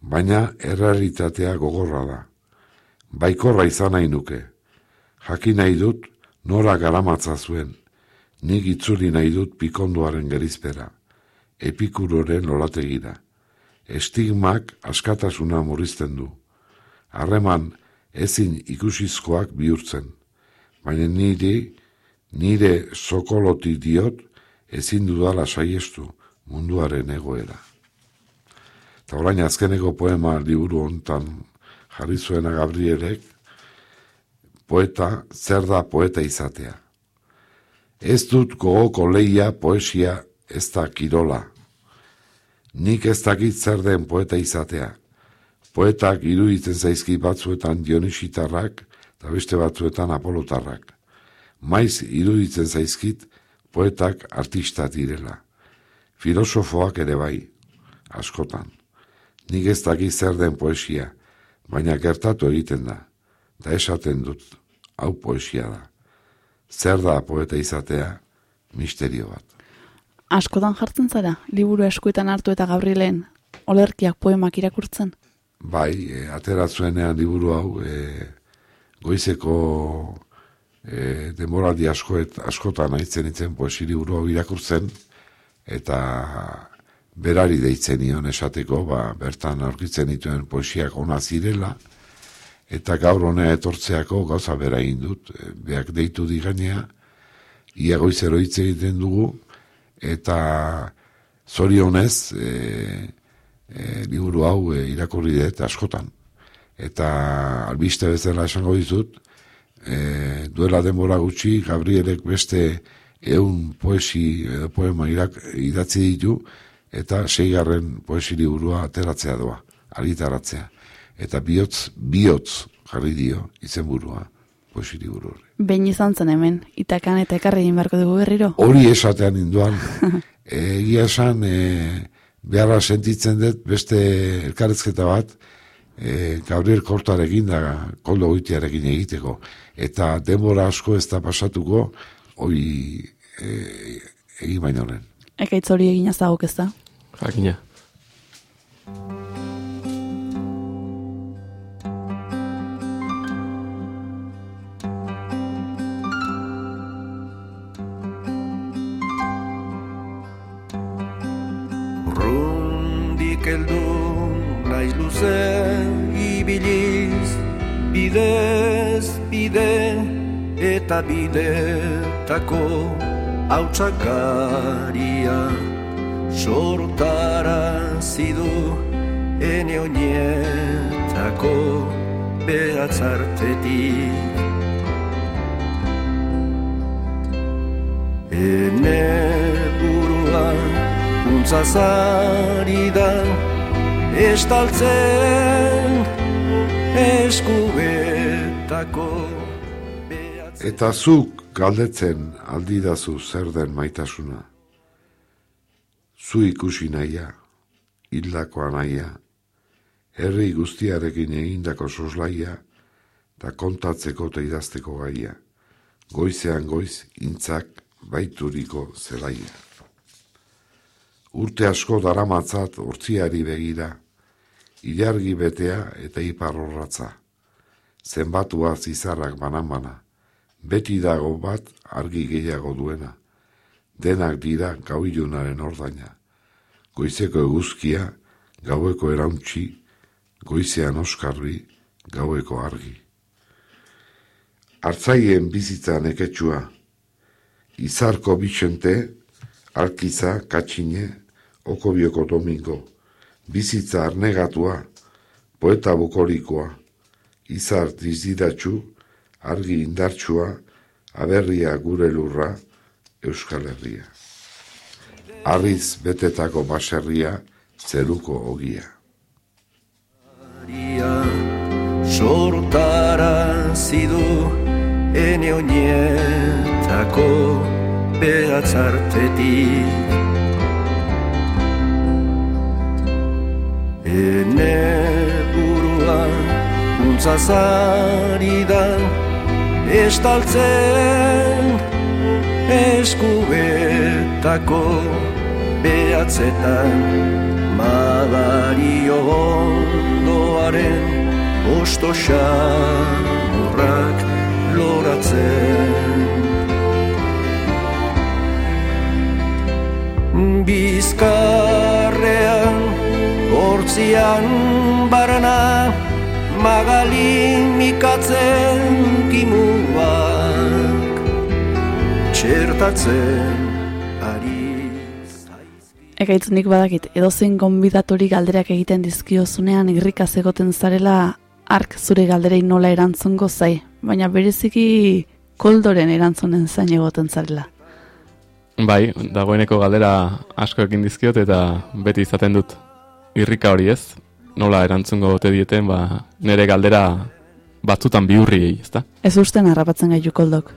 Speaker 3: baina errealitatea gogorra da. Baikorra izan nahi nuke. Jakin nahi dut nora garamatza zuen. Nik itzuli nahi dut pikonduaren gerizpera. Epikuroren lorategira. Estigmak askatasuna murrizten du. Harreman ezin ikusizkoak bihurtzen. Baina niri, nire sokoloti diot ezin dudala saiestu munduaren egoera. Eta orain azkeneko poema liburu hontan jarri zuena Gabrielek, poeta, zer da poeta izatea. Ez dut gogoko leia poesia ez da kirola. Nik ez dakit zer den poeta izatea. Poetak iruditzen zaizki batzuetan Dionisitarrak eta beste batzuetan Apolotarrak. Maiz iruditzen zaizkit poetak artista direla. Filosofoak ere bai, askotan. Nik ez dakit zer den poesia, baina gertatu egiten da. Da esaten dut, hau poesia da. Zer da poeta izatea, misterio bat.
Speaker 2: Askotan jartzen zara, liburu eskuetan hartu eta Gabrielen olerkiak poemak irakurtzen.
Speaker 3: Bai, e, ateratzuenean liburu hau, e, goizeko e, demoraldi askoet, askotan aitzen itzen poesi liburu hau irakurtzen, eta berari deitzen nion esateko, ba, bertan aurkitzen dituen poesiak ona zirela, eta gaur honea etortzeako gauza bera egin dut, e, beak deitu diganea, ia goizero hitz egiten dugu, eta zorionez e, e, liburu hau e, irakurri dut askotan. Eta albiste bezala esango dizut, e, duela denbora gutxi, Gabrielek beste eun poesi edo poema irak, idatzi ditu, eta seigarren poesi liburua ateratzea doa, argitaratzea. Eta bihotz, bihotz jarri dio izenburua poesi liburu horri.
Speaker 2: Behin izan zen hemen, itakan eta ekarri egin beharko dugu berriro.
Speaker 3: Hori esatean induan, egia esan, e, beharra sentitzen dut beste elkarrezketa bat, e, Gabriel Kortarekin da koldo goitiarekin egiteko. Eta denbora asko ez da pasatuko, hori e, egin baino lehen.
Speaker 2: Ekaitz hori egin azagok ez da.
Speaker 1: Jakina.
Speaker 7: Bide eta bidetako hautsakaria Sortara zidu ene oinetako behatzartetik Ene burua untzazari da Estaltzen eskuetako
Speaker 3: Eta zuk galdetzen aldidazu zer den maitasuna. Zu ikusi naia, hildakoa naia, herri guztiarekin egindako soslaia, da kontatzeko eta idazteko gaia, goizean goiz intzak baituriko zelaia. Urte asko daramatzat hortziari begira, ilargi betea eta ipar horratza. Zenbatua zizarrak banan-bana, beti dago bat argi gehiago duena. Denak dira gau ilunaren ordaina. Goizeko eguzkia, gaueko erauntxi, goizean oskarbi, gaueko argi. Artzaien bizitza neketsua, izarko bitxente, alkiza, katxine, okobioko domingo, bizitza arnegatua, poeta bukorikoa, izar dizidatxu, argi indartsua, aberria gure lurra, Euskal Herria. Arriz betetako baserria, zeruko ogia.
Speaker 7: Sortara zidu ene oinetako behatzartetik Ene burua untzazari da Estaltzen eskuetako behatzetan Madario ondoaren osto xamurrak loratzen. Bizkarrean hortzian barana Magalin mikatzen kimuak Txertatzen ari
Speaker 2: Ekaitz nik badakit, edozein gonbidatori galderak egiten dizkiozunean irrikaz egoten zarela ark zure galderei nola erantzungo zai, baina bereziki koldoren erantzunen zain egoten zarela.
Speaker 1: Bai, dagoeneko galdera asko ekin dizkiot eta beti izaten dut irrika hori ez, nola erantzungo ote dieten, ba, nire galdera batzutan biurri, ezta?
Speaker 2: Ez usten harrapatzen gaitu koldok.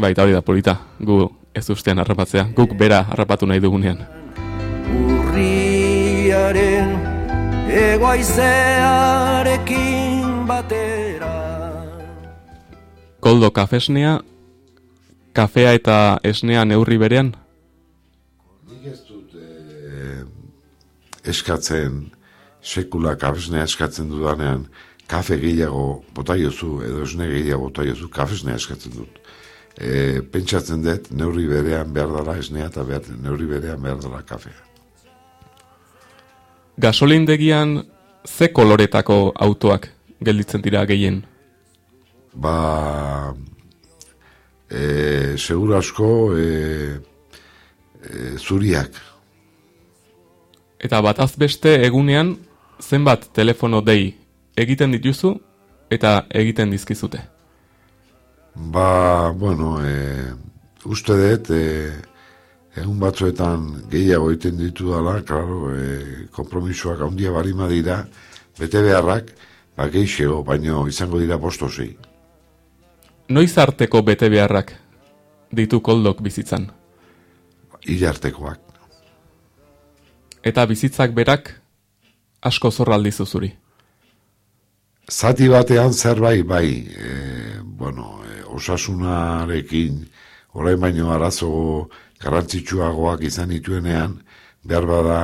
Speaker 1: Bai, eta hori da polita, gu ez ustean harrapatzea, guk bera harrapatu nahi dugunean.
Speaker 9: Urriaren egoaizearekin batera
Speaker 1: Koldo kafesnea, kafea eta esnea neurri berean?
Speaker 3: Nik ez dut eh, eskatzen, sekula kafesnea eskatzen dudanean, kafe gehiago bota jozu, edo esne gehiago bota jozu, kafesnea eskatzen dut. E, pentsatzen dut, neurri berean behar dela esnea eta behar, neurri berean behar dela kafea.
Speaker 1: Gasolindegian ze koloretako autoak gelditzen dira gehien?
Speaker 3: Ba, e, segura asko, e, e, zuriak.
Speaker 1: Eta bataz beste egunean zenbat telefono dei egiten dituzu eta egiten dizkizute.
Speaker 3: Ba, bueno, e, uste dut, e, egun batzuetan gehiago egiten ditu dela, klaro, e, kompromisoak handia barima dira, bete beharrak, ba, geixego, baino izango dira postosei.
Speaker 1: Noiz arteko bete beharrak ditu koldok bizitzan?
Speaker 3: Ilartekoak.
Speaker 1: Eta bizitzak berak asko zorraldi zuzuri.
Speaker 3: Zati batean zerbait, bai, e, bueno, e, osasunarekin, orain baino arazo garrantzitsuagoak izan dituenean, behar bada,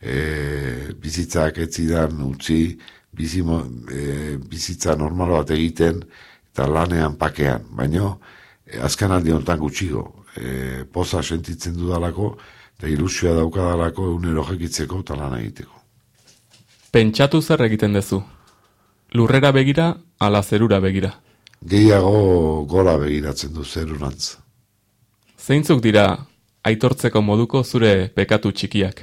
Speaker 3: e, bizitzak ez zidan utzi, bizi, mo- e, bizitza normal bat egiten, eta lanean pakean, baino, e, azken aldi honetan gutxigo, e, poza sentitzen dudalako, eta ilusioa daukadalako egunero jekitzeko eta lan egiteko.
Speaker 1: Pentsatu zer egiten duzu? Lurrera begira, ala zerura begira.
Speaker 3: Gehiago gora begiratzen du zerurantz.
Speaker 1: Zeintzuk dira aitortzeko moduko zure pekatu txikiak?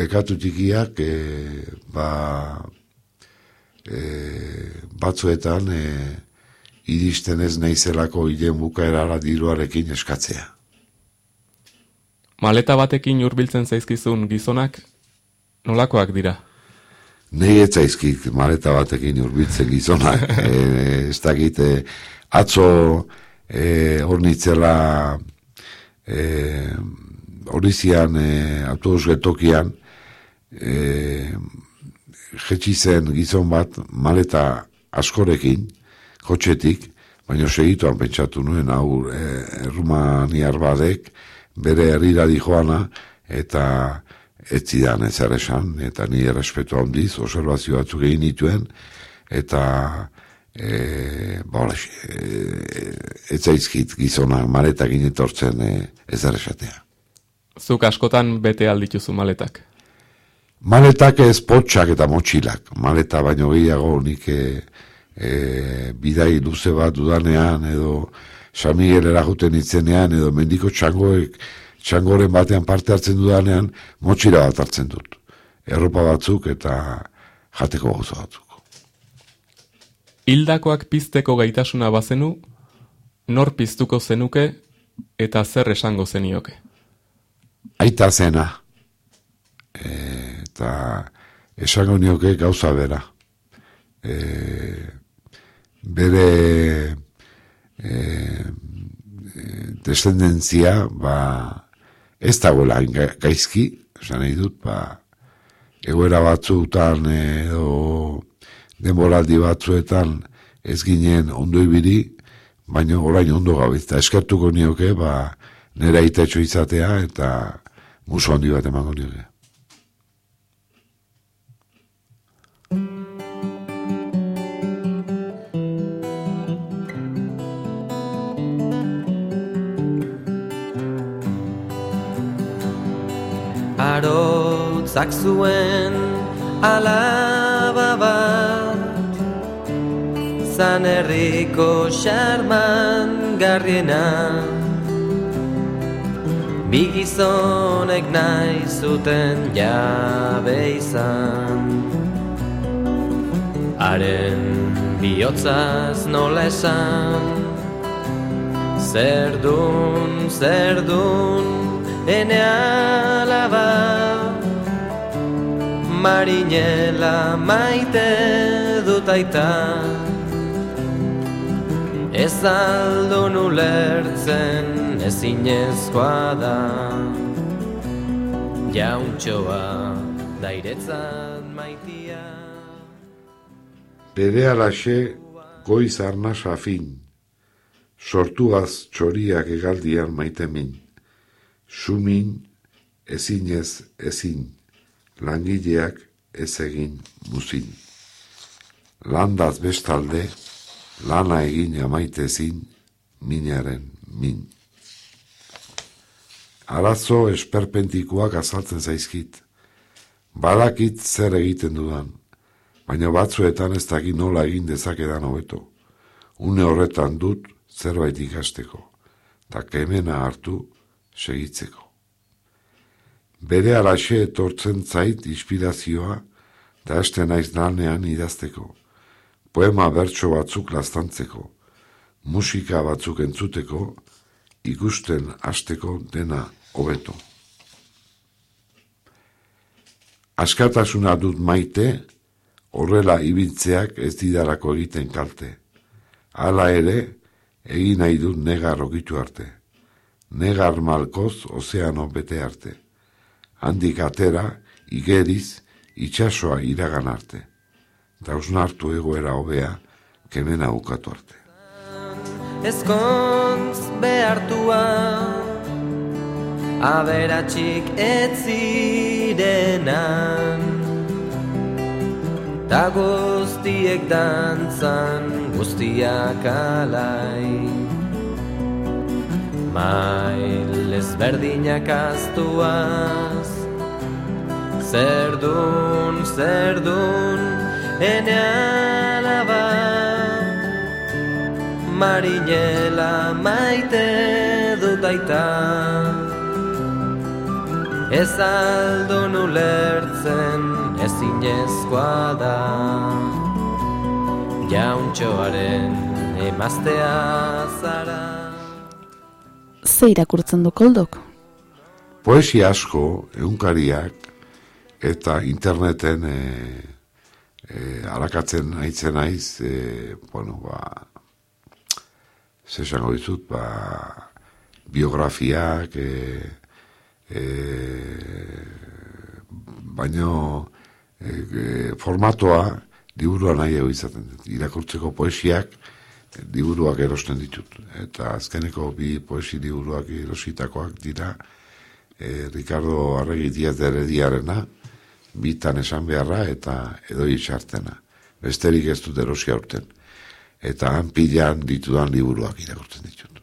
Speaker 3: Pekatu txikiak, e, ba, e, batzuetan, e, iristen ez naizelako hilen bukaerara diruarekin eskatzea.
Speaker 1: Maleta batekin hurbiltzen zaizkizun gizonak, nolakoak dira?
Speaker 3: Nei ez zaizkit maleta batekin urbiltzen gizonak. e, ez dakit, e, atzo e, ornitzela e, orizian e, autobus geltokian e, jetxi zen gizon bat maleta askorekin, kotxetik, baina segituan pentsatu nuen, hau e, errumaniar badek, bere herrira joana eta ez zidan ezer esan, eta ni errespetu handiz, observazio batzuk egin nituen, eta e, hola, e, ez zaizkit gizonak maletakin etortzen e, ezer esatea.
Speaker 1: Zuk askotan bete aldituzu maletak.
Speaker 3: Maletak ez potxak eta motxilak. Maleta baino gehiago nik e, e, bidai luze bat dudanean edo San Miguelera juten itzenean edo mendiko txangoek txangoren batean parte hartzen dudanean motxila bat hartzen dut. Erropa batzuk eta jateko gauza batzuk.
Speaker 1: Hildakoak pizteko gaitasuna bazenu, nor piztuko zenuke eta zer esango zenioke.
Speaker 3: Aita zena. E, eta esango nioke gauza bera. E, bere e, descendentzia ba, ez dagoela gaizki, esan nahi dut, ba, egoera batzuetan edo denboraldi batzuetan ez ginen ondo ibili, baina orain ondo gabe. Eta eskertuko nioke, ba, nera itetxo izatea eta muso handi bat emango nioke.
Speaker 6: Arotzak zuen alaba bat. Zan herriko xarman garriena.
Speaker 4: Bi gizonek nahi zuten jabe izan. Haren bihotzaz nola esan. Zer dun, zer dun, ene alaba Marinela maite dut aita. Ez aldun ulertzen ezinezkoa da. Jauntxoa dairetzat maitia.
Speaker 3: Bere alaxe goiz arnasa fin, sortuaz txoriak egaldian maite min, sumin ezinez ezin, langileak ez egin muzin. Landaz bestalde, lana egin amaite ezin, minaren min. Arazo esperpentikoak azaltzen zaizkit, badakit zer egiten dudan, baina batzuetan ez dakit nola egin dezakedan hobeto. Une horretan dut zerbait ikasteko, eta kemena hartu segitzeko. Bere alaxe etortzen zait inspirazioa, eta este naiz nanean idazteko. Poema bertso batzuk lastantzeko, musika batzuk entzuteko, ikusten hasteko dena hobeto. Askatasuna dut maite, horrela ibiltzeak ez didarako egiten kalte. Hala ere, egin nahi dut negar ogitu arte. Negar malkoz ozeano bete arte. Handik atera, igeriz, itxasoa iragan arte. Dausnartu egoera hobea, kemena ukatu arte.
Speaker 4: Ezkontz behartua Aberatxik ez zirenan Ta guztiek dantzan guztiak alai Mail ezberdinak aztuaz Zerdun, zerdun, ene alaba. Marinela maite dut aita. Ez aldun ulertzen ezinezkoa da. Jauntxoaren emaztea zara
Speaker 2: Ze irakurtzen du koldok?
Speaker 3: Poesia asko, egunkariak, eta interneten e, e, alakatzen haitzen naiz, e, bueno, ba, zesango dizut, ba, biografiak, e, e, baino e, e, formatoa liburua nahi izaten dut. Irakurtzeko poesiak liburuak erosten ditut. Eta azkeneko bi poesi liburuak erositakoak dira e, Ricardo Arregi Diaz de Herediarena, bitan esan beharra eta edo itxartena. Besterik ez dut erosi aurten. Eta han pilan ditudan liburuak irakurtzen ditut.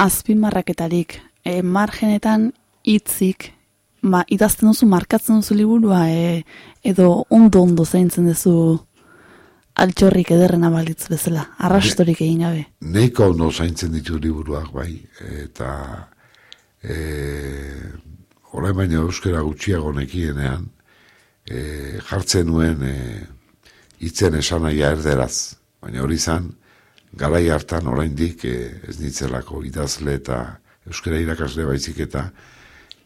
Speaker 2: Azpimarraketarik, e, margenetan hitzik, ma, idazten duzu, markatzen duzu liburua, e, edo ondo-ondo zaintzen duzu altxorrik ederrena balitz bezala, arrastorik egin gabe.
Speaker 3: Neiko ondo zaintzen ditu liburuak bai, eta e, orain baina euskera gutxiago nekienean, e, jartzen nuen e, itzen esan naia erderaz, baina hori zan, garai hartan oraindik e, ez nitzelako idazle eta euskera irakasle baizik eta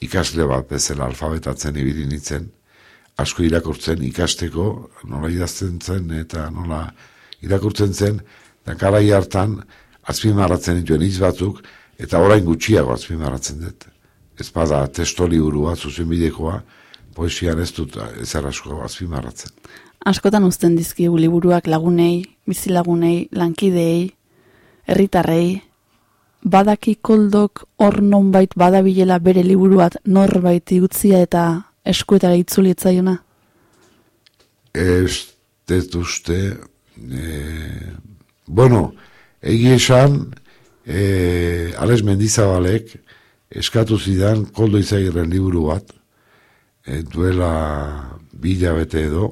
Speaker 3: ikasle bat bezala alfabetatzen ibili nitzen, asko irakurtzen ikasteko nola idazten zen eta nola irakurtzen zen, eta garai hartan azpimarratzen dituen hitz batzuk, eta orain gutxiago azpimarratzen dut. Ez bada testo liburua, zuzenbidekoa, poesian ez dut ezer asko azpimarratzen.
Speaker 2: Askotan uzten dizkigu liburuak lagunei, bizilagunei, lankidei, herritarrei, badaki koldok hor nonbait badabilela bere liburuat norbait utzia eta eskuetara itzuli etzaiona?
Speaker 3: Ez dut uste, e, bueno, egi esan, e, Alex Mendizabalek eskatu zidan koldo izagirren liburu bat, e, duela bila bete edo,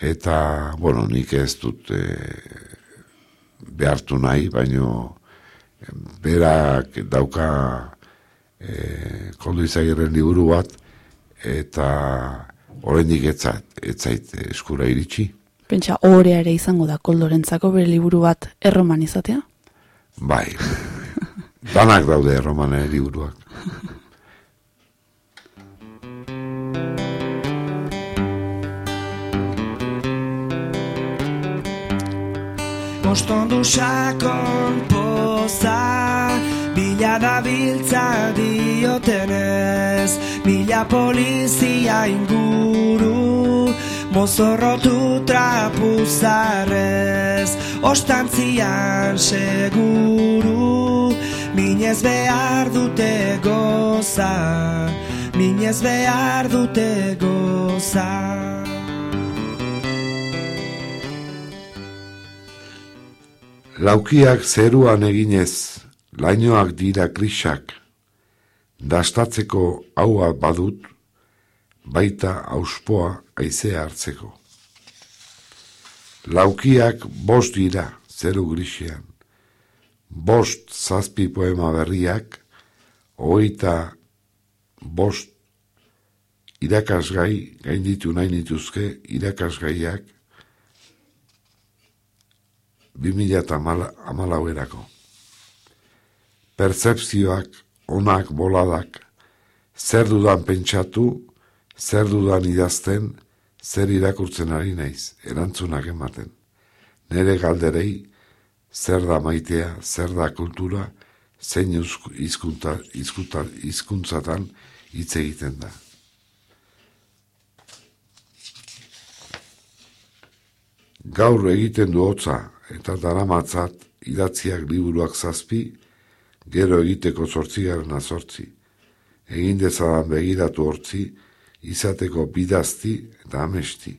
Speaker 3: eta, bueno, nik ez dut e, behartu nahi, baino berak dauka e, koldo izagirren liburu bat, eta oraindik etzait, etzait eskura iritsi.
Speaker 2: Pentsa, orea ere izango da koldorentzako bere liburu bat erroman izatea?
Speaker 3: Bai, danak daude erromane liburuak.
Speaker 11: Ostondu sakon poza Da biltza diotenez Mila polizia inguru Mozorrotu trapuzarrez Ostantzian seguru Minez behar dute goza Minez behar dute goza.
Speaker 3: Laukiak zeruan eginez, lainoak dira grisak, dastatzeko haua badut, baita auspoa aizea hartzeko. Laukiak bost dira zeru grisean, bost zazpi poema berriak, hogeita bost irakasgai, gainditu nahi nituzke irakasgaiak, 2000 erako. Percepzioak, onak, boladak, zer dudan pentsatu, zer dudan idazten, zer irakurtzen ari naiz, erantzunak ematen. Nere galderei, zer da maitea, zer da kultura, zein izkunta, izkunta, izkuntzatan hitz egiten da. Gaur egiten du hotza, eta daramatzat idatziak liburuak zazpi, gero egiteko zortzigaren azortzi. Egin dezadan begiratu hortzi, izateko bidazti eta amesti.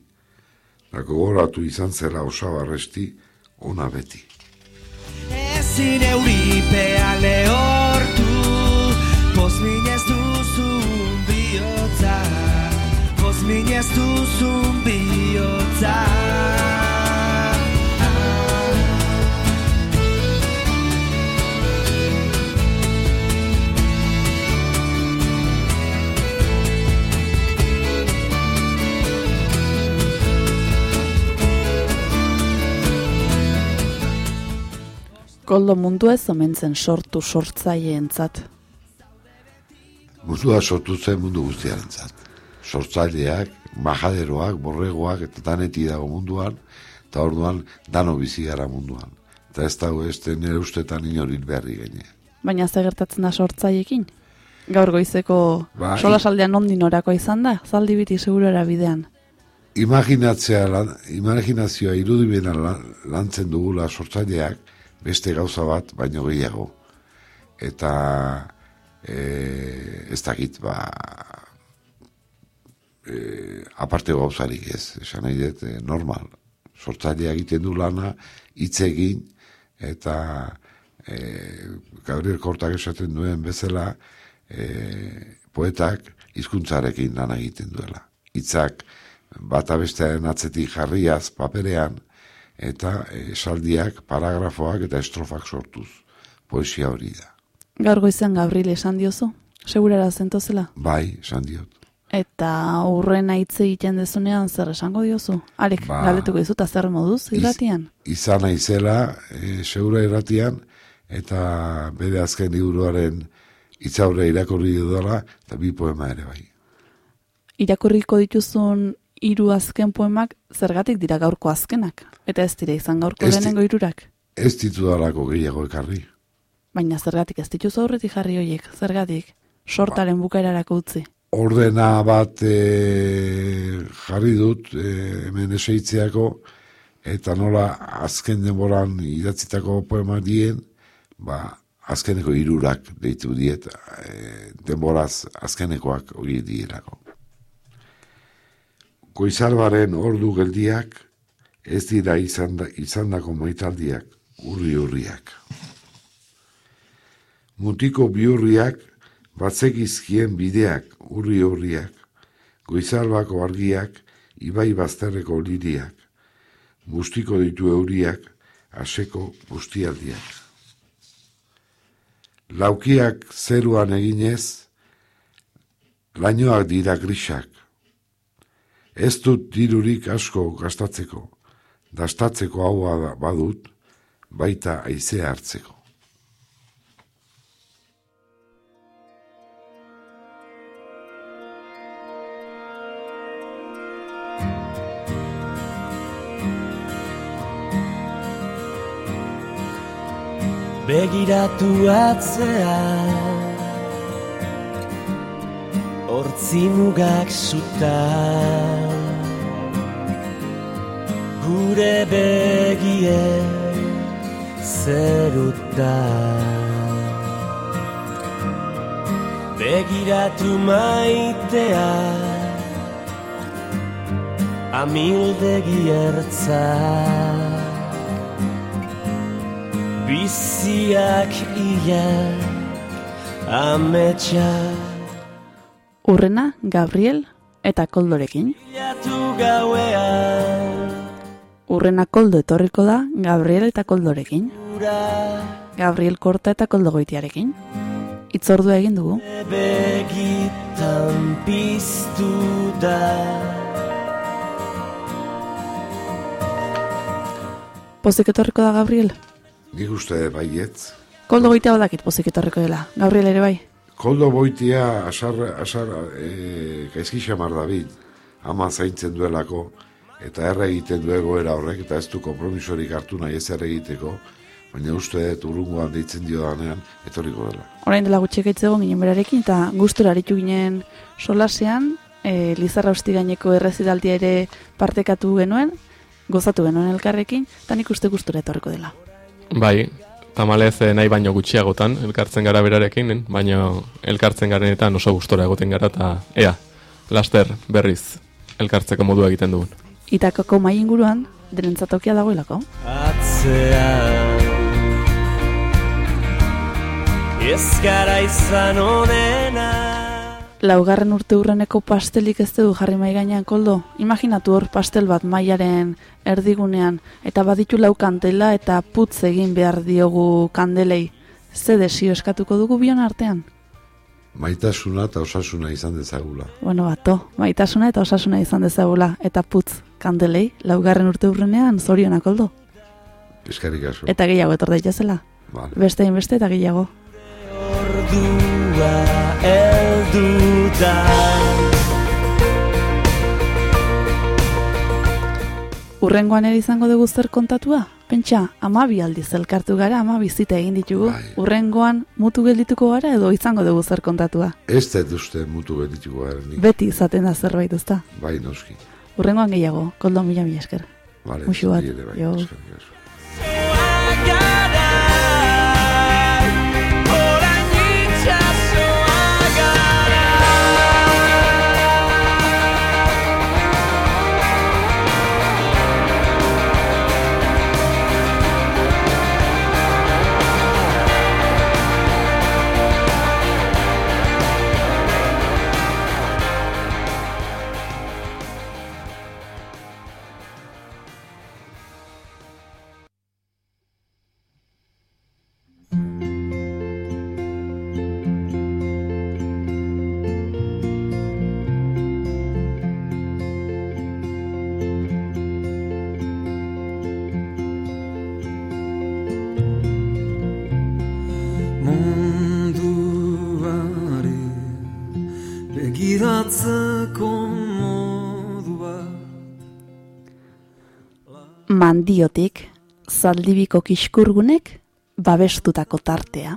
Speaker 3: Nako goratu izan zela osabarresti, ona beti.
Speaker 11: Ezin euripea lehortu, pozminez duzun bihotza, pozminez duzun bihotza.
Speaker 2: Koldo mundu ez omentzen sortu sortzaileentzat.
Speaker 3: Mundua sortu zen mundu guztiaren zat. Sortzaileak, majaderoak, borregoak, eta daneti dago munduan, eta orduan dano bizi gara munduan. Eta ez dago ez nire ustetan inorit berri gene.
Speaker 2: Baina ze gertatzen da sortzaileekin? Gaur goizeko
Speaker 3: Ba,
Speaker 2: sola saldean ondin orako izan da, zaldi biti segurora bidean.
Speaker 3: Imaginatzea, lan, imaginazioa irudimena lan, lantzen dugula sortzaileak, beste gauza bat, baino gehiago. Eta e, ez dakit, ba, e, aparte gauzarik ez, esan nahi dut, e, normal. Sortzailea egiten du lana, hitz egin, eta e, Gabriel Kortak esaten duen bezala, e, poetak hizkuntzarekin lan egiten duela. Hitzak bata bestearen atzetik jarriaz paperean, eta esaldiak, paragrafoak eta estrofak sortuz. Poesia hori da.
Speaker 2: Gaur goizean Gabriel esan diozu? Segurara zentozela?
Speaker 3: Bai, esan diot.
Speaker 2: Eta urren hitz egiten dezunean zer esango diozu? Arek,
Speaker 3: Ba.
Speaker 2: galdetuko dizut, zer moduz, irratian?
Speaker 3: Izan naizela, e, segura irratian, eta bere azken liburuaren itzaure irakurri dudala, eta bi poema ere bai.
Speaker 2: Irakurriko dituzun hiru azken poemak zergatik dira gaurko azkenak? Eta ez dira izan gaurko
Speaker 3: Ez
Speaker 2: lehenengo hirurak?
Speaker 3: Ez ditu dalako gehiago ekarri.
Speaker 2: Baina zergatik ez dituzu aurretik jarri hoiek, zergatik? Sortaren bukaerarako utzi.
Speaker 3: Ordena bat e, jarri dut e, hemen eseitzeako, eta nola azken denboran idatzitako poema dien, ba, azkeneko hirurak deitu diet, e, denboraz azkenekoak hori dierako. Goizarbaren ordu geldiak, ez dira izan, da, izandako maitaldiak, urri urriak. Mutiko biurriak, batzekizkien bideak, urri urriak, goizalbako argiak, ibai bazterreko liriak, bustiko ditu euriak, aseko bustialdiak. Laukiak zeruan eginez, lainoak dira grisak. Ez dut dirurik asko gastatzeko, dastatzeko hau badut, baita aizea hartzeko.
Speaker 4: Begiratu atzea Hortzi mugak zuta. Gure begie zeruta. Begiratu maitea Amildegi ertzak Biziak ia ametsa
Speaker 2: Urrena, Gabriel eta Koldorekin. Urrena Koldo etorriko da Gabriel eta Koldorekin. Gabriel Korta eta Koldo goitiarekin. Itzordua egin dugu.
Speaker 4: begitan piztu da
Speaker 2: Pozik etorriko da Gabriel?
Speaker 3: Nik uste baietz.
Speaker 2: Koldo goitea badakit pozik etorriko dela. Gabriel ere bai.
Speaker 3: Koldo boitia asar, asar e, gaizki xamar David, ama zaintzen duelako, eta erre egiten du egoera horrek, eta ez du kompromisorik hartu nahi ez erre egiteko, baina uste dut urrungoan deitzen dio danean, etorriko dela.
Speaker 2: Orain dela gutxi egon ginen berarekin, eta gustura aritu ginen solasean, e, Lizarra Usti gaineko errezidaldia ere partekatu genuen, gozatu genuen elkarrekin, eta nik uste gustura etorriko dela.
Speaker 1: Bai, tamalez eh, nahi baino gutxiagotan, elkartzen gara berarekin, baino elkartzen garenetan oso gustora egoten gara, eta ea, laster berriz elkartzeko modu egiten dugun.
Speaker 2: Itakako mai inguruan, denentzatokia dagoelako.
Speaker 4: atzean Ez gara izan onena
Speaker 2: Laugarren urte urreneko pastelik ez dugu jarri mai gainean koldo. Imaginatu hor pastel bat mailaren erdigunean eta baditu lau kantela eta putz egin behar diogu kandelei. Ze desio eskatuko dugu bion artean?
Speaker 3: Maitasuna eta osasuna izan dezagula.
Speaker 2: Bueno, bato, maitasuna eta osasuna izan dezagula eta putz kandelei laugarren urte urrenean zorionak koldo.
Speaker 3: Eskarik asko.
Speaker 2: Eta gehiago etor daitezela.
Speaker 3: Vale.
Speaker 2: Beste beste eta gehiago.
Speaker 4: Ordua eldu da
Speaker 2: Urrengoan ere izango dugu zer kontatua? Pentsa, amabi aldiz elkartu gara, amabi zita egin ditugu.
Speaker 3: Bai.
Speaker 2: Urrengoan mutu geldituko gara edo izango dugu zer kontatua?
Speaker 3: Ez dut uste mutu betituko gara nik.
Speaker 2: Beti izaten da zerbait, ezta?
Speaker 3: Bai, noski.
Speaker 2: Urrengoan gehiago, koldo mila mila esker.
Speaker 3: Vale,
Speaker 2: Muxu bat,
Speaker 3: bai,
Speaker 2: Mandiotik, zaldibiko kiskurgunek, babestutako tartea.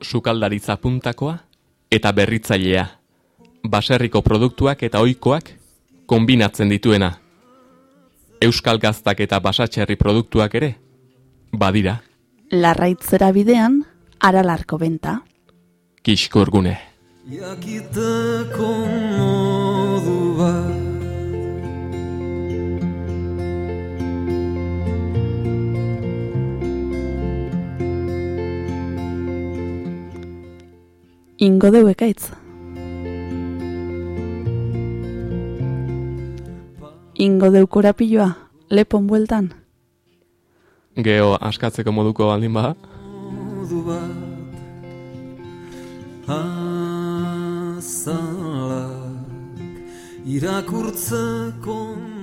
Speaker 1: Sukaldaritza puntakoa eta berritzailea. Baserriko produktuak eta ohikoak konbinatzen dituena. Euskal gaztak eta basatxerri produktuak ere, badira,
Speaker 2: Larraitzera bidean, aralarko benta.
Speaker 1: kiskurgune.
Speaker 9: jakiteko modu bat
Speaker 2: ingo deu ekaitz. Ingo deu korapiloa, lepon bueltan.
Speaker 1: Geo askatzeko moduko baldin bada.
Speaker 9: Modu bat,
Speaker 12: azalak, irakurtzeko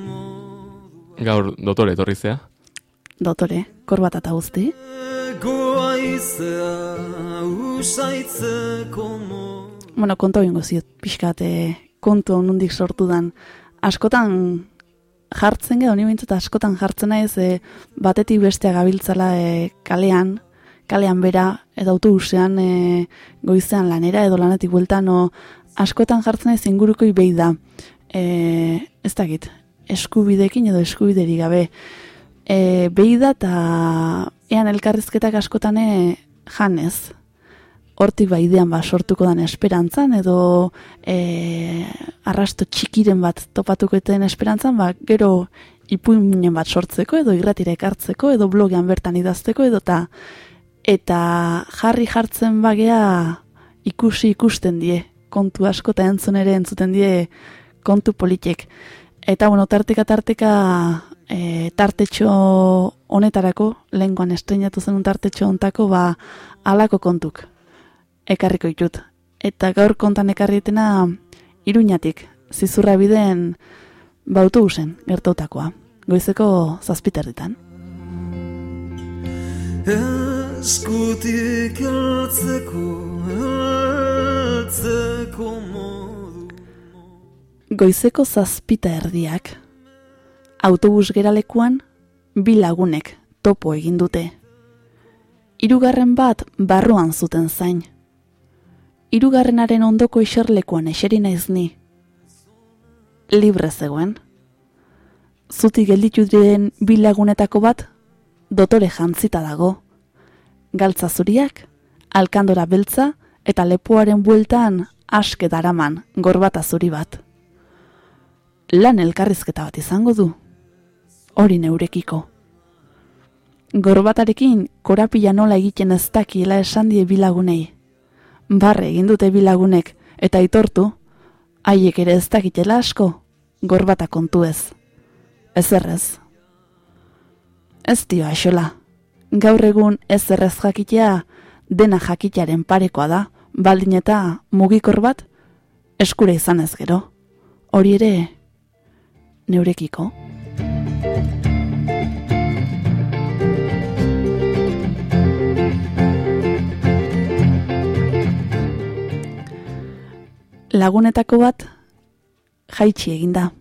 Speaker 12: modu bat.
Speaker 1: Gaur dotore etorri zea?
Speaker 2: Dotore, korbata eta guzti
Speaker 12: goaizea usaitzeko modu
Speaker 2: Bueno, kontu egingo ziot, pixkat, eh, kontu nondik sortu dan. Askotan jartzen geha, honi bintzat askotan jartzen naiz, e, batetik bestea gabiltzala e, kalean, kalean bera, edo autobusean e, goizean lanera, edo lanetik bueltan, o, askotan jartzen naiz ingurukoi behi da. E, ez dakit, eskubidekin edo eskubideri gabe. E, behi da eta ean elkarrizketak askotan e, janez, hortik ba idean ba sortuko dan esperantzan edo e, arrasto txikiren bat topatuko eten esperantzan ba gero ipuinen bat sortzeko edo irratira ekartzeko edo blogean bertan idazteko edo ta eta jarri jartzen bagea ikusi ikusten die kontu asko eta entzun ere entzuten die kontu politek. Eta bueno tarteka tarteka e, tartetxo honetarako lenguan estrenatu zen tartetxo hontako ba alako kontuk ekarriko ditut. Eta gaur kontan ekarrietena iruñatik, zizurra bideen bautubusen gertautakoa. Goizeko zazpiterritan.
Speaker 12: eskutik heltzeko heltzeko modu
Speaker 2: Goizeko zazpita erdiak. Autobus geralekuan bi lagunek topo egin dute. Hirugarren bat barruan zuten zain. Hirugarrenaren ondoko iserlekuan eseri naiz ni. Libre zegoen. Zutik gelditu diren bi lagunetako bat dotore jantzita dago. Galtza zuriak, alkandora beltza eta lepoaren bueltan aske daraman gorbata zuri bat. Lan elkarrizketa bat izango du. Hori neurekiko. Gorbatarekin korapila nola egiten ez dakiela esan die bilagunei. Barre egin dute bilagunek eta aitortu, haiek ere ez dakitela asko, gorbata kontu ez. Ez errez. Ez dio aixola. Gaur egun ez errez jakitea dena jakitearen parekoa da, baldin eta mugikor bat eskure izan ez gero. Hori ere neurekiko. Lagunetako bat jaitsi eginda.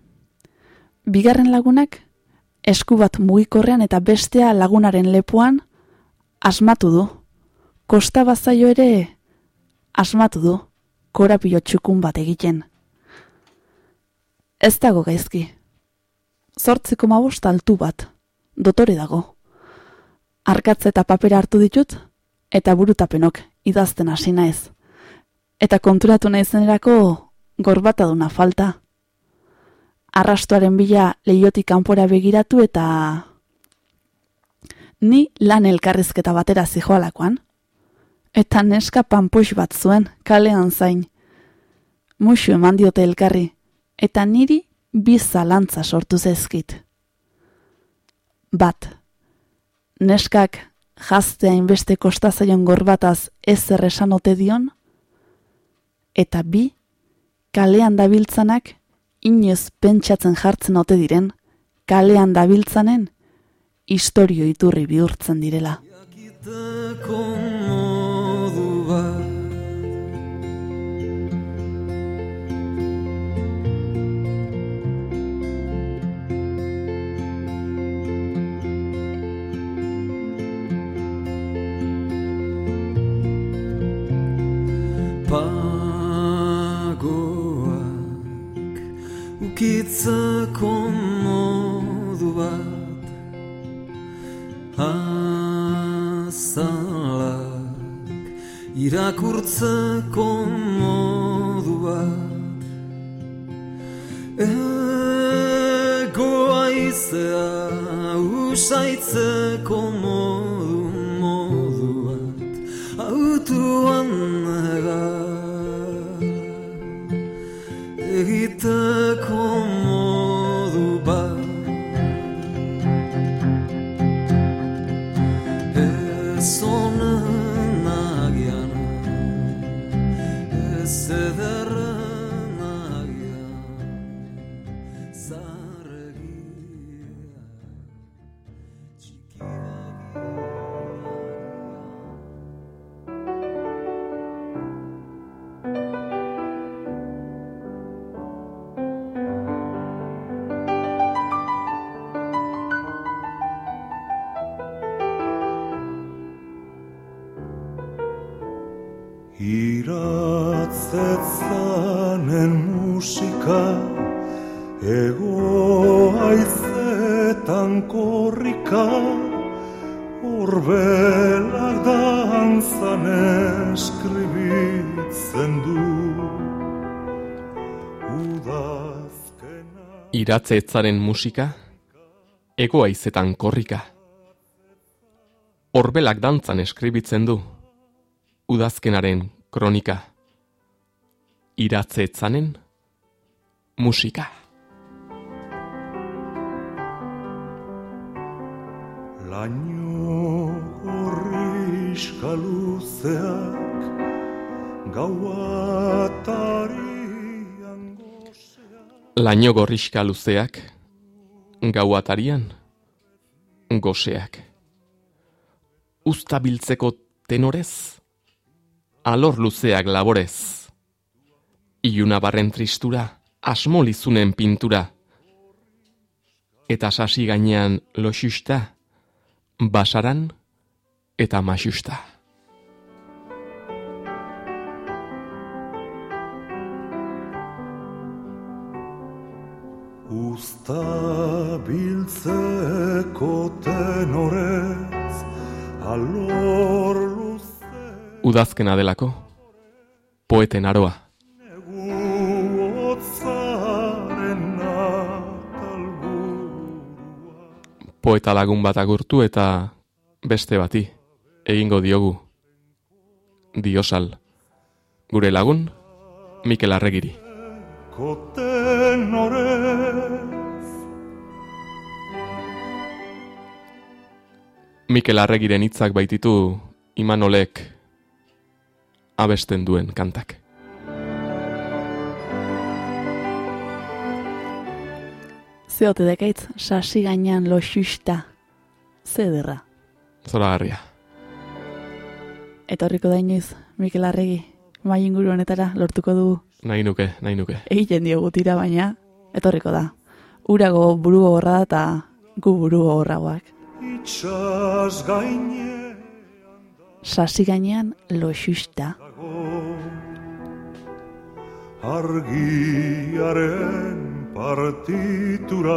Speaker 2: Bigarren lagunak esku bat mugikorrean eta bestea lagunaren lepoan asmatu du. Kosta bazaio ere asmatu du korapilo txukun bat egiten. Ez dago gaizki. Zortziko mabost altu bat, dotore dago. Arkatze eta papera hartu ditut, eta burutapenok idazten hasi naiz. Eta konturatu naizenerako gorbataduna falta. Arrastuaren bila leiotik kanpora begiratu eta ni lan elkarrizketa batera zijoalakoan. Eta neska panpoix bat zuen, kalean zain. Muxu eman diote elkarri, eta niri bi zalantza sortu zezkit. Bat, neskak jaztea inbeste kostazaion gorbataz ez esan ote dion? Eta bi, kalean dabiltzanak inoz pentsatzen jartzen ote diren, kalean dabiltzanen istorio iturri bihurtzen direla.
Speaker 12: jakiteko ukitzeko modu bat azalak. Irakurtzeko modu bat egoaizea usaitzeko modu modu bat. Autuan negar egiteko modu
Speaker 1: Iratze etzaren musika, ego aizetan korrika. Horbelak dantzan eskribitzen du, udazkenaren kronika. Iratze etzanen musika.
Speaker 9: Laino gorriska luzeak Gauatarian
Speaker 1: Laino gorriska luzeak, gauatarian, goseak. Uztabiltzeko tenorez, alor luzeak laborez. Iluna barren tristura, asmolizunen pintura. Eta sasi gainean loxusta, basaran eta masusta.
Speaker 9: Usta biltzeko tenorez Alor luze
Speaker 1: Udazkena delako, poeten aroa. Poeta lagun bat agurtu eta beste bati egingo diogu. Diosal, gure lagun, Mikel Arregiri.
Speaker 9: Tenorez
Speaker 1: Mikel Arregiren hitzak baititu Imanolek abesten duen kantak.
Speaker 2: Zeote dekaitz, sasi gainean loxusta. Zederra.
Speaker 1: Zora garria.
Speaker 2: Etorriko da inoiz, Mikel Arregi, mai inguru honetara lortuko dugu.
Speaker 1: Nahi nuke, nahi nuke.
Speaker 2: Egiten diogu tira baina, etorriko da. Urago buru gogorra da eta gu buru gogorragoak.
Speaker 9: Itxas gaine
Speaker 2: Sasi gainean loxusta.
Speaker 9: Argiaren partitura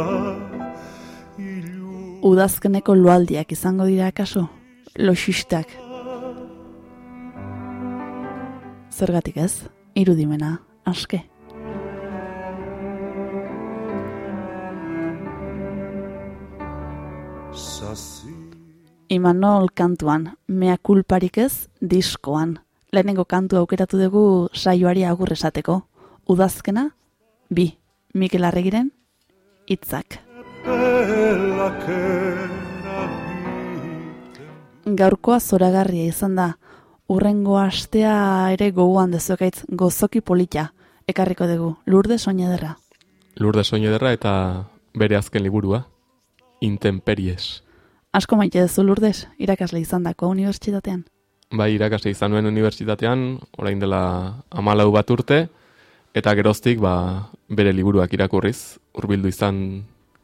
Speaker 2: Udazkeneko loaldiak izango dira akaso? Loxustak. Zergatik ez? Irudimena, aske. Imanol kantuan, mea kulparik ez, diskoan. Lehenengo kantu aukeratu dugu saioari agur esateko. Udazkena, bi, Mikel Arregiren, hitzak. Gaurkoa zoragarria izan da. Urrengo astea ere goguan dezuekaitz gozoki polita. Ekarriko dugu, lurde soinederra.
Speaker 1: Lurde soinederra eta bere azken liburua, Intemperies.
Speaker 2: Asko maite duzu lurdez, irakasle izan dako unibertsitatean.
Speaker 1: Bai, irakasle izan nuen unibertsitatean, orain dela amalau bat urte, eta geroztik ba, bere liburuak irakurriz, hurbildu izan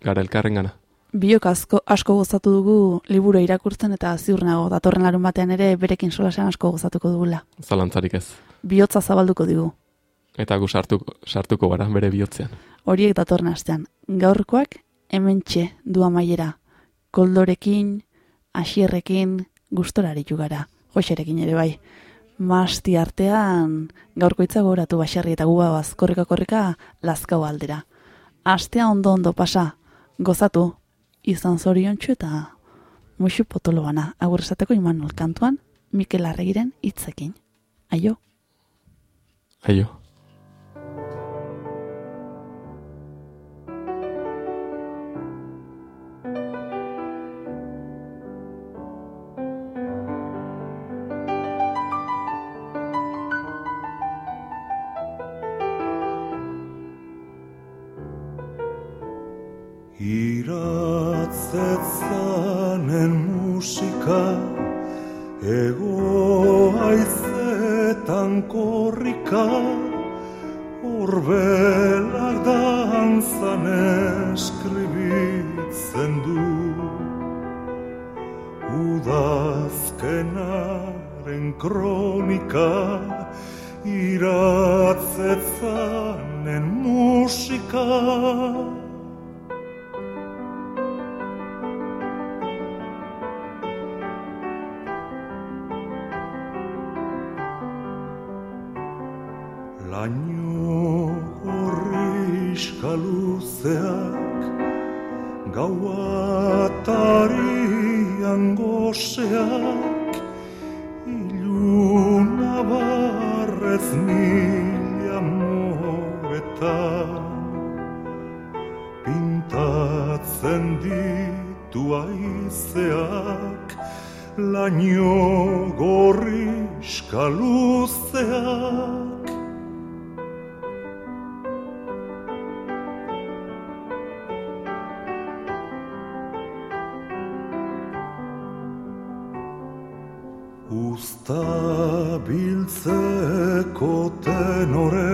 Speaker 1: gara elkarren gana.
Speaker 2: Biok asko, asko gozatu dugu liburu irakurtzen eta ziur nago datorren larun batean ere berekin solasean asko gozatuko dugula.
Speaker 1: Zalantzarik ez.
Speaker 2: Bihotza zabalduko digu.
Speaker 1: Eta gu sartuko, sartuko gara bere bihotzean.
Speaker 2: Horiek datorren astean. Gaurkoak hementxe du amaiera. Koldorekin, asierrekin, gustoraritu gara. Hoxerekin ere bai. Masti artean gaurko hitza gogoratu baserri eta gubabaz korrika korrika lazkau aldera. Astea ondo ondo pasa, gozatu, izan zoriontsu eta musu potolo bana. Imanol kantuan, Mikel Arregiren hitzekin. Aio.
Speaker 1: Aio.
Speaker 9: Pintatzen ditu aizeak Laino gorrizka luzeak. Usta biltzeko tenorez,